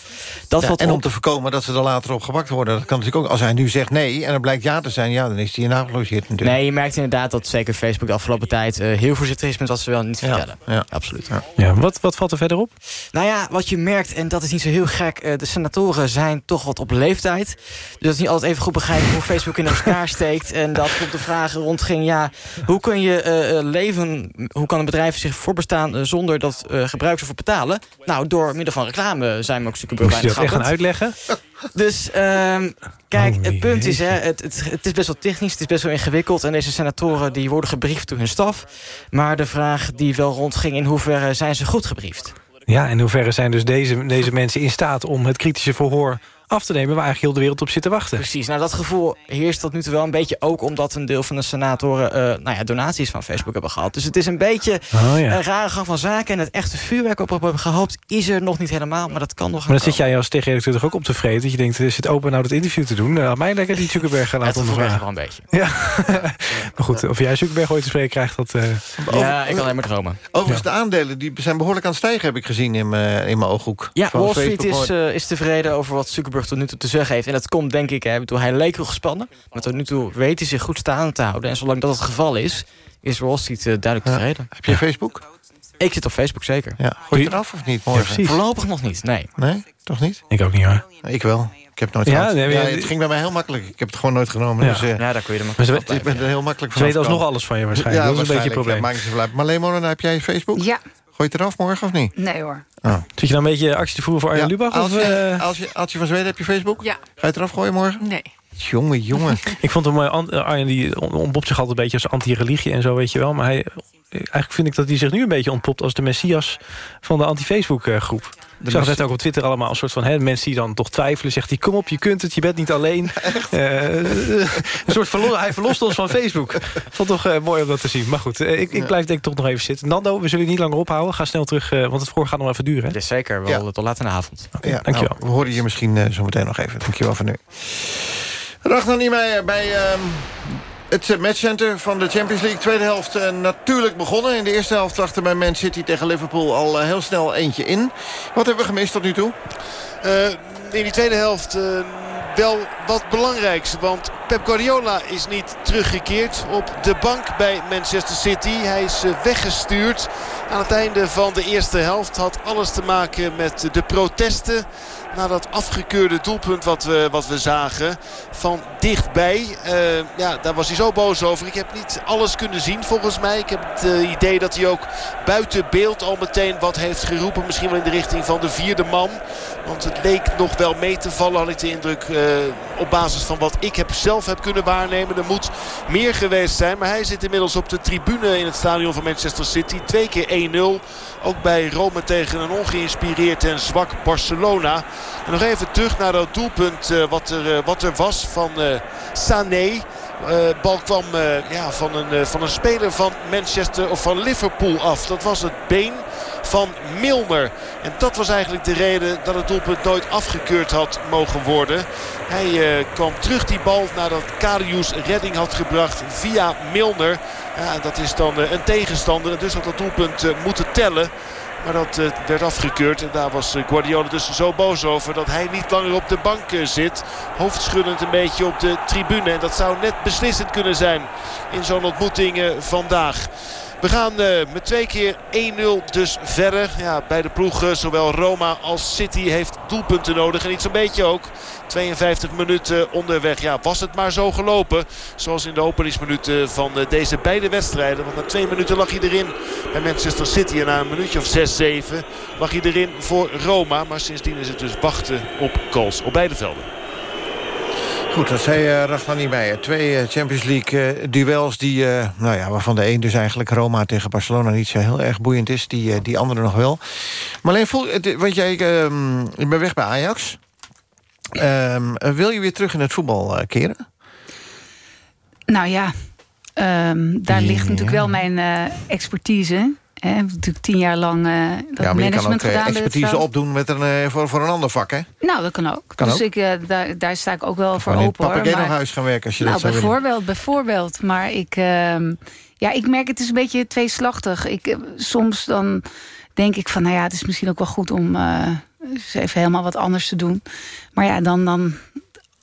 Speaker 17: Dat
Speaker 9: Ja,
Speaker 17: valt
Speaker 9: en om te voorkomen dat ze er later op gebakt worden. Dat kan natuurlijk ook. Als hij nu zegt nee en er blijkt ja te zijn... ja, dan is hij nagelogeerd natuurlijk.
Speaker 17: Nee, je merkt inderdaad dat zeker Facebook de afgelopen tijd... eh, heel voorzichtig is met wat ze wel niet vertellen.
Speaker 9: Ja.
Speaker 17: Absoluut.
Speaker 8: Ja, wat, wat valt er verder op?
Speaker 17: Nou ja, wat je merkt, en dat is niet zo heel gek... eh, de senatoren zijn toch wat op leeftijd. Dus dat is niet altijd even goed begrijpen hoe Facebook in elkaar steekt. En dat op de vraag rondging, ja, hoe kun je eh, eh, leven... hoe kan een bedrijf zich voorbestaan zonder dat eh, gebruikers ervoor betalen? Nou, door middel van reclame zijn we ook Zuckerberg
Speaker 8: Moest je dat echt gaan uitleggen?
Speaker 17: Dus ehm, kijk,
Speaker 8: Oh,
Speaker 17: het punt is, hè, het, het is best wel technisch, het is best wel ingewikkeld. En deze senatoren die worden gebriefd door hun staf. Maar de vraag die wel rondging, in hoeverre zijn ze goed
Speaker 8: Ja, in hoeverre zijn dus deze, deze mensen in staat... om het kritische verhoor af te nemen... waar eigenlijk heel de wereld op zit te wachten?
Speaker 17: Precies, nou dat gevoel heerst tot nu toe wel een beetje ook... omdat een deel van de senatoren eh, nou ja, donaties van Facebook hebben gehad. Dus het is een beetje
Speaker 8: Oh, ja.
Speaker 17: een rare gang van zaken. En het echte vuurwerk op hebben gehoopt is er nog niet helemaal. Maar dat kan nog
Speaker 8: Maar dan zit jij als tegenredacteur toch ook op te vreten... dat je denkt, is het open nou dat interview te doen? Had mij lekker die Zuckerberg gaan laten
Speaker 17: er
Speaker 8: ondervragen.
Speaker 17: wel een beetje.
Speaker 8: Ja, maar goed, of jij Zuckerberg ooit te spreken krijgt, dat... eh,
Speaker 17: Ja, ik kan alleen maar dromen.
Speaker 9: Overigens, de aandelen die zijn behoorlijk aan het stijgen... heb ik gezien in mijn, in mijn ooghoek.
Speaker 17: Ja, Wall Street is, eh, is tevreden over wat Zuckerberg tot nu toe te zeggen heeft. En dat komt denk ik, hè, bedoel, hij leek heel gespannen. Maar tot nu toe weet hij zich goed staande te houden. En zolang dat het geval is, is Wall Street eh, duidelijk tevreden.
Speaker 9: Heb je Facebook?
Speaker 17: Ik zit op Facebook, zeker.
Speaker 9: Ja. Gooi je het eraf of niet morgen?
Speaker 17: Voorlopig nog niet, nee.
Speaker 9: Nee, toch niet?
Speaker 8: Ik ook niet hoor.
Speaker 9: Ik wel. Ik heb nooit
Speaker 8: Ja, nee,
Speaker 9: ja,
Speaker 8: maar-
Speaker 9: het ging bij mij heel makkelijk. Ik heb het gewoon nooit genomen.
Speaker 8: Ja.
Speaker 9: Dus, eh,
Speaker 17: Ja, daar kun je er
Speaker 8: Maar ze
Speaker 17: makkelijk
Speaker 9: ik ben er heel makkelijk
Speaker 8: Ze
Speaker 9: van
Speaker 8: weten alsnog alles van je waarschijnlijk.
Speaker 9: Ja,
Speaker 8: dat is een beetje
Speaker 9: waarschijnlijk.
Speaker 8: probleem.
Speaker 9: Uit. Marleen Molenaar, heb jij Facebook?
Speaker 14: Ja.
Speaker 9: Gooi je het eraf morgen of niet?
Speaker 14: Nee hoor.
Speaker 9: Oh.
Speaker 8: Zit je dan een beetje actie te voeren voor Arjen Lubach? Of,
Speaker 9: Aaltje,
Speaker 8: eh?
Speaker 9: Aaltje, Aaltje van Zweden, heb je Facebook?
Speaker 13: Ja.
Speaker 9: Ga je het eraf gooien morgen?
Speaker 13: Nee.
Speaker 9: Jongen, jongen.
Speaker 8: Ik vond hem, eh, Arjen die on- ontpopt zich altijd een beetje als anti-religie en zo, weet je wel. Maar hij, eigenlijk vind ik dat hij zich nu een beetje ontpopt als de messias van de anti-Facebook-groep. Ik zag net ook op Twitter allemaal een soort van hè, mensen die dan toch twijfelen. Zegt hij, kom op, je kunt het, je bent niet alleen. Eh, een soort verlo- hij verlost ons van Facebook. Vond toch eh, mooi om dat te zien. Maar goed, eh, ik, ik blijf denk ik toch nog even zitten. Nando, we zullen je niet langer ophouden. Ga snel terug, eh, want het voor gaat nog even duren. Hè?
Speaker 17: Dus zeker, wel tot laat in de avond.
Speaker 9: Ja,
Speaker 8: dankjewel.
Speaker 9: nou, we horen je misschien eh, zo meteen nog even. Dankjewel voor nu. Ragnar Niemeyer bij ehm, het eh, matchcenter van de Champions League. Tweede helft eh, natuurlijk begonnen. In de eerste helft achter bij Man City tegen Liverpool al eh, heel snel eentje in. Wat hebben we gemist tot nu toe?
Speaker 10: In die tweede helft wel wat belangrijks. Want Pep Guardiola is niet teruggekeerd op de bank bij Manchester City. Hij is weggestuurd aan het einde van de eerste helft. Had alles te maken met de protesten. Na dat afgekeurde doelpunt wat we, wat we zagen van dichtbij. Eh, ja, daar was hij zo boos over. Ik heb niet alles kunnen zien volgens mij. Ik heb het eh, idee dat hij ook buiten beeld al meteen wat heeft geroepen. Misschien wel in de richting van de vierde man. Want het leek nog wel mee te vallen, had ik de indruk. eh, op basis van wat ik heb zelf heb kunnen waarnemen. Er moet meer geweest zijn. Maar hij zit inmiddels op de tribune in het stadion van Manchester City. Twee keer 1-0. Ook bij Rome tegen een ongeïnspireerd en zwak Barcelona. En nog even terug naar dat doelpunt eh, wat, er, eh, wat er was van Sané. Eh, bal kwam ja, van, een, van een speler van Manchester of van Liverpool af. Dat was het been van Milner. En dat was eigenlijk de reden dat het doelpunt nooit afgekeurd had mogen worden. Hij eh, kwam terug die bal nadat Karius redding had gebracht via Milner. Ja, dat is dan eh, een tegenstander. En dus had dat doelpunt eh, moeten tellen. Maar dat werd afgekeurd. En daar was Guardiola dus zo boos over dat hij niet langer op de bank zit. Hoofdschuddend een beetje op de tribune. En dat zou net beslissend kunnen zijn in zo'n ontmoeting vandaag. We gaan eh, met twee keer 1-0 dus verder. Ja, beide ploegen, zowel Roma als City, heeft doelpunten nodig. En niet zo'n beetje ook. 52 minuten onderweg. Ja, was het maar zo gelopen. Zoals in de openingsminuten van eh, deze beide wedstrijden. Want na twee minuten lag hij erin bij Manchester City. En na een minuutje of 6, 7 lag hij erin voor Roma. Maar sindsdien is het dus wachten op goals op beide velden.
Speaker 9: Goed, dat zei uh, Ragnar Meijer. Twee uh, Champions League uh, duels die, nou ja, waarvan de een dus eigenlijk Roma tegen Barcelona niet zo heel erg boeiend is. Die, die andere nog wel. Maar alleen, voel, want jij, ehm, je bent weg bij Ajax. Ehm, wil je weer terug in het voetbal keren?
Speaker 14: Nou ja, um, daar ligt natuurlijk wel mijn expertise. Natuurlijk tien jaar lang uh, dat ja, maar management je kan ook, gedaan.
Speaker 9: expertise opdoen met een, uh, voor, voor een ander vak, hè?
Speaker 14: Nou, dat kan ook. Kan dus Ik, daar, daar sta ik ook wel voor open.
Speaker 9: Papa nog huis gaan werken als je
Speaker 14: nou,
Speaker 9: dat zou
Speaker 14: bijvoorbeeld,
Speaker 9: willen.
Speaker 14: bijvoorbeeld. Maar ik, ehm, ja, ik merk het is een beetje tweeslachtig. Ik, soms dan denk ik van, nou ja, het is misschien ook wel goed om even helemaal wat anders te doen. Maar ja, dan, dan,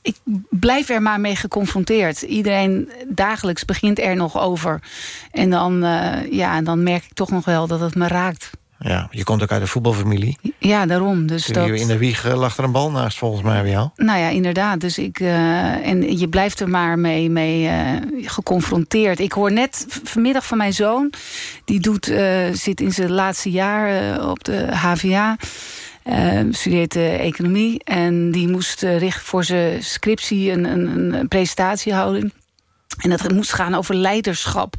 Speaker 14: ik blijf er maar mee geconfronteerd. Iedereen dagelijks begint er nog over. En dan, uh, ja, dan merk ik toch nog wel dat het me raakt.
Speaker 9: Ja, je komt ook uit een voetbalfamilie.
Speaker 14: Ja, daarom. Dus dat...
Speaker 9: In de wieg eh, lag er een bal naast, volgens mij bij jou.
Speaker 14: Nou ja, inderdaad. Dus ik, uh, en je blijft er maar mee, mee uh, geconfronteerd. Ik hoor net vanmiddag van mijn zoon... die doet, zit in zijn laatste jaar op de HVA... Uh, studeert uh, economie. En die moest uh, voor zijn scriptie een, een, een, presentatie houden. En dat moest gaan over leiderschap.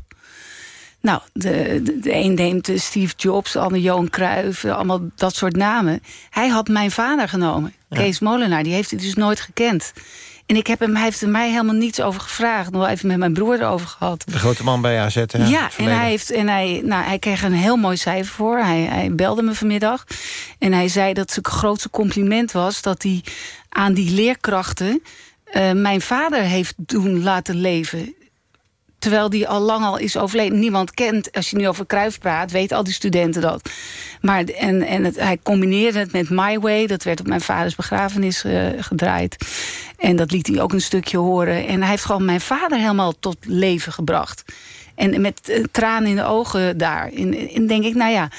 Speaker 14: Nou, de, de, de een neemt Steve Jobs, de ander Johan Cruijff, allemaal dat soort namen. Hij had mijn vader genomen, Kees Molenaar. Die heeft hij dus nooit gekend. En ik heb hem, hij heeft er mij helemaal niets over gevraagd. Nog even met mijn broer erover gehad.
Speaker 9: De grote man bij AZ, hè?
Speaker 14: Ja, en, hij, heeft, en hij, nou, hij kreeg een heel mooi cijfer voor. Hij, hij belde me vanmiddag. En hij zei dat zijn grootste compliment was... dat hij aan die leerkrachten uh, mijn vader heeft doen laten leven. Terwijl die al lang al is overleden. Niemand kent, als je nu over Kruif praat, weet al die studenten dat. Maar, en en het, hij combineerde het met My Way. Dat werd op mijn vaders begrafenis uh, gedraaid. En dat liet hij ook een stukje horen. En hij heeft gewoon mijn vader helemaal tot leven gebracht. En met uh, tranen in de ogen daar. En, en denk ik, nou ja...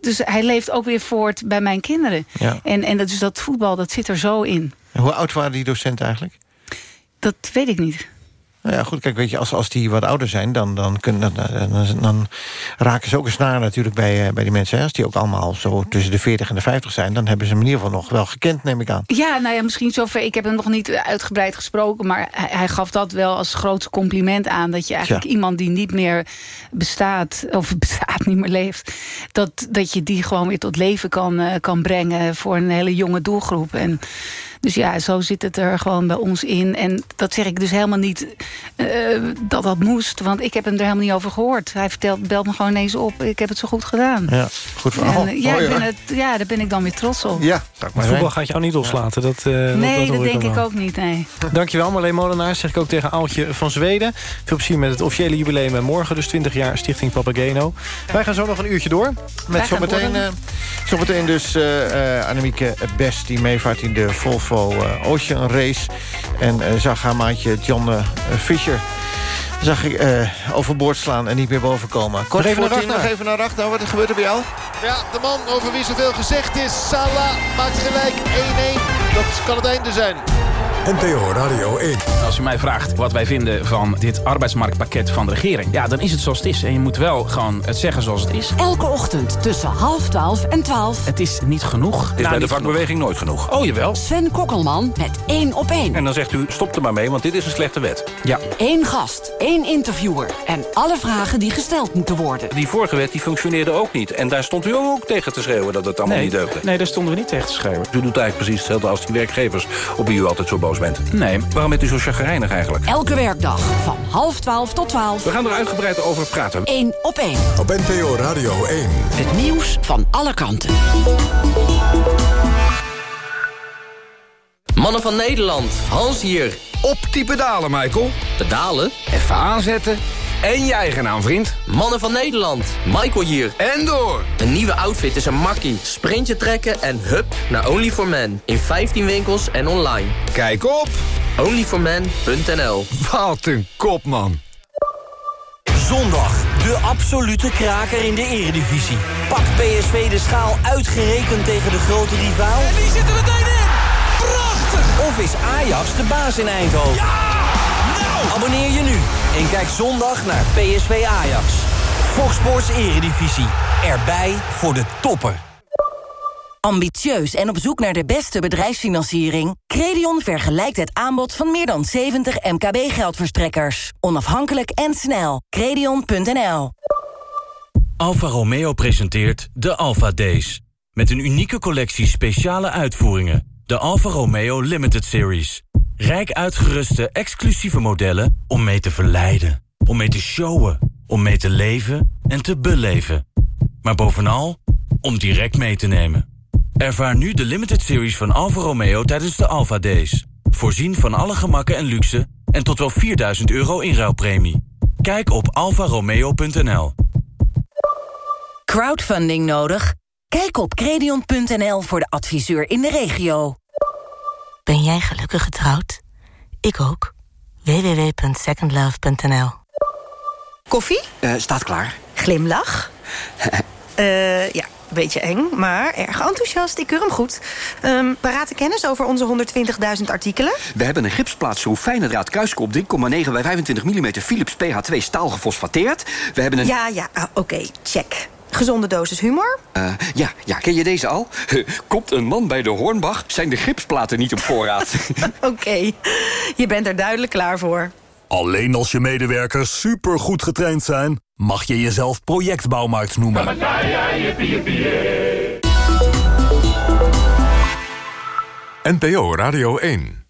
Speaker 14: Dus hij leeft ook weer voort bij mijn kinderen. Ja. En, en dat, dus dat voetbal, dat zit er zo in.
Speaker 9: En hoe oud waren die docenten eigenlijk?
Speaker 14: Dat weet ik niet.
Speaker 9: Nou ja, goed, kijk, weet je, als, als die wat ouder zijn... dan, dan, kunnen, dan, dan raken ze ook een snaar natuurlijk bij, eh, bij die mensen. Hè? Als die ook allemaal zo tussen de 40 en de 50 zijn... dan hebben ze hem in ieder geval nog wel gekend, neem ik aan.
Speaker 14: Ja, nou ja, misschien zover. Ik heb hem nog niet uitgebreid gesproken... maar hij, hij gaf dat wel als grootste compliment aan... dat je eigenlijk iemand die niet meer bestaat... of bestaat, niet meer leeft... dat, dat je die gewoon weer tot leven kan, uh, kan brengen... voor een hele jonge doelgroep. En dus ja, zo zit het er gewoon bij ons in. En dat zeg ik dus helemaal niet uh, dat dat moest. Want ik heb hem er helemaal niet over gehoord. Hij vertelt, belt me gewoon ineens op. Ik heb het zo goed gedaan.
Speaker 9: Ja, goed verhaal. En,
Speaker 14: ja, oh, ja. Ben het, ja, daar ben ik dan weer trots op.
Speaker 9: Ja,
Speaker 8: maar voetbal gaat jou niet loslaten. Dat, uh,
Speaker 14: nee,
Speaker 8: dat,
Speaker 14: dat, denk ik ook niet. Nee.
Speaker 8: Dankjewel Marleen Molenaar. Zeg ik ook tegen Aaltje van Zweden. Veel plezier met het officiële jubileum. Morgen dus 20 jaar Stichting Papageno. Wij gaan zo nog een uurtje door.
Speaker 9: Met zometeen uh, zo meteen dus uh, Annemieke Best... die meevaart in de Volvo uh, Ocean Race. En uh, zag haar maatje John uh, Fischer zag ik uh, overboord slaan en niet meer boven komen. Kort even voor tien, nog even naar achter. Wat gebeurt er bij jou?
Speaker 10: Ja, de man over wie zoveel gezegd is. Salah maakt gelijk 1-1. Dat kan het einde zijn.
Speaker 6: NPO Radio 1.
Speaker 18: Als u mij vraagt wat wij vinden van dit arbeidsmarktpakket van de regering... ja, dan is het zoals het is. En je moet wel gewoon het zeggen zoals het is.
Speaker 7: Elke ochtend tussen half twaalf en twaalf.
Speaker 18: Het is niet genoeg.
Speaker 19: Het is nou, bij de vakbeweging genoeg. nooit genoeg.
Speaker 18: Oh, jawel.
Speaker 7: Sven Kokkelman met één op één.
Speaker 19: En dan zegt u, stop er maar mee, want dit is een slechte wet.
Speaker 18: Ja.
Speaker 7: Eén gast, één interviewer en alle vragen die gesteld moeten worden.
Speaker 19: Die vorige wet die functioneerde ook niet. En daar stond u ook tegen te schreeuwen dat het allemaal
Speaker 18: nee,
Speaker 19: niet deugde.
Speaker 18: Nee, daar stonden we niet tegen te schreeuwen.
Speaker 19: U doet eigenlijk precies hetzelfde als die werkgevers... op wie u altijd zo boos bent.
Speaker 18: Nee.
Speaker 19: Waarom bent u zo chagrijnig eigenlijk?
Speaker 7: Elke werkdag van half twaalf tot twaalf.
Speaker 19: We gaan er uitgebreid over praten.
Speaker 7: Eén op één.
Speaker 6: Op NPO Radio 1.
Speaker 7: Het nieuws van alle kanten.
Speaker 20: Mannen van Nederland, Hans hier.
Speaker 21: Op die pedalen, Michael.
Speaker 20: Pedalen?
Speaker 21: Even aanzetten. En je eigen naam, vriend.
Speaker 20: Mannen van Nederland, Michael hier.
Speaker 21: En door.
Speaker 20: Een nieuwe outfit is een makkie. Sprintje trekken en hup naar only for men In 15 winkels en online.
Speaker 21: Kijk op
Speaker 20: onlyformen.nl
Speaker 21: Wat een kop, man.
Speaker 4: Zondag, de absolute kraker in de eredivisie. Pak PSV de schaal uitgerekend tegen de grote rivaal?
Speaker 5: En die zitten meteen in! Prachtig!
Speaker 4: Of is Ajax de baas in Eindhoven?
Speaker 5: Ja! Nou!
Speaker 4: Abonneer je nu en kijk zondag naar PSV Ajax. Fox Sports Eredivisie. Erbij voor de topper.
Speaker 22: Ambitieus en op zoek naar de beste bedrijfsfinanciering? Credion vergelijkt het aanbod van meer dan 70 MKB-geldverstrekkers. Onafhankelijk en snel. Credion.nl
Speaker 23: Alfa Romeo presenteert de Alfa Days. Met een unieke collectie speciale uitvoeringen. De Alfa Romeo Limited Series. Rijk uitgeruste exclusieve modellen om mee te verleiden. Om mee te showen. Om mee te leven en te beleven. Maar bovenal om direct mee te nemen. Ervaar nu de limited series van Alfa Romeo tijdens de Alfa Days. Voorzien van alle gemakken en luxe en tot wel 4000 euro inruilpremie. Kijk op alfaromeo.nl.
Speaker 22: Crowdfunding nodig? Kijk op credion.nl voor de adviseur in de regio.
Speaker 24: Ben jij gelukkig getrouwd? Ik ook. www.secondlove.nl
Speaker 25: Koffie?
Speaker 26: Uh, staat klaar.
Speaker 25: Glimlach? uh, ja, beetje eng, maar erg enthousiast. Ik keur hem goed. Um, parate kennis over onze 120.000 artikelen?
Speaker 26: We hebben een gipsplaatschroef fijne draad kruiskop 3,9 bij 25 mm Philips PH2 staal gefosfateerd. We hebben een...
Speaker 25: Ja, ja, ah, oké, okay, check. Gezonde dosis humor?
Speaker 26: Uh, ja, ja, ken je deze al? Komt een man bij de Hornbach, zijn de gipsplaten niet op voorraad.
Speaker 25: oké, okay. je bent er duidelijk klaar voor.
Speaker 27: Alleen als je medewerkers supergoed getraind zijn... mag je jezelf projectbouwmarkt noemen.
Speaker 6: NPO Radio 1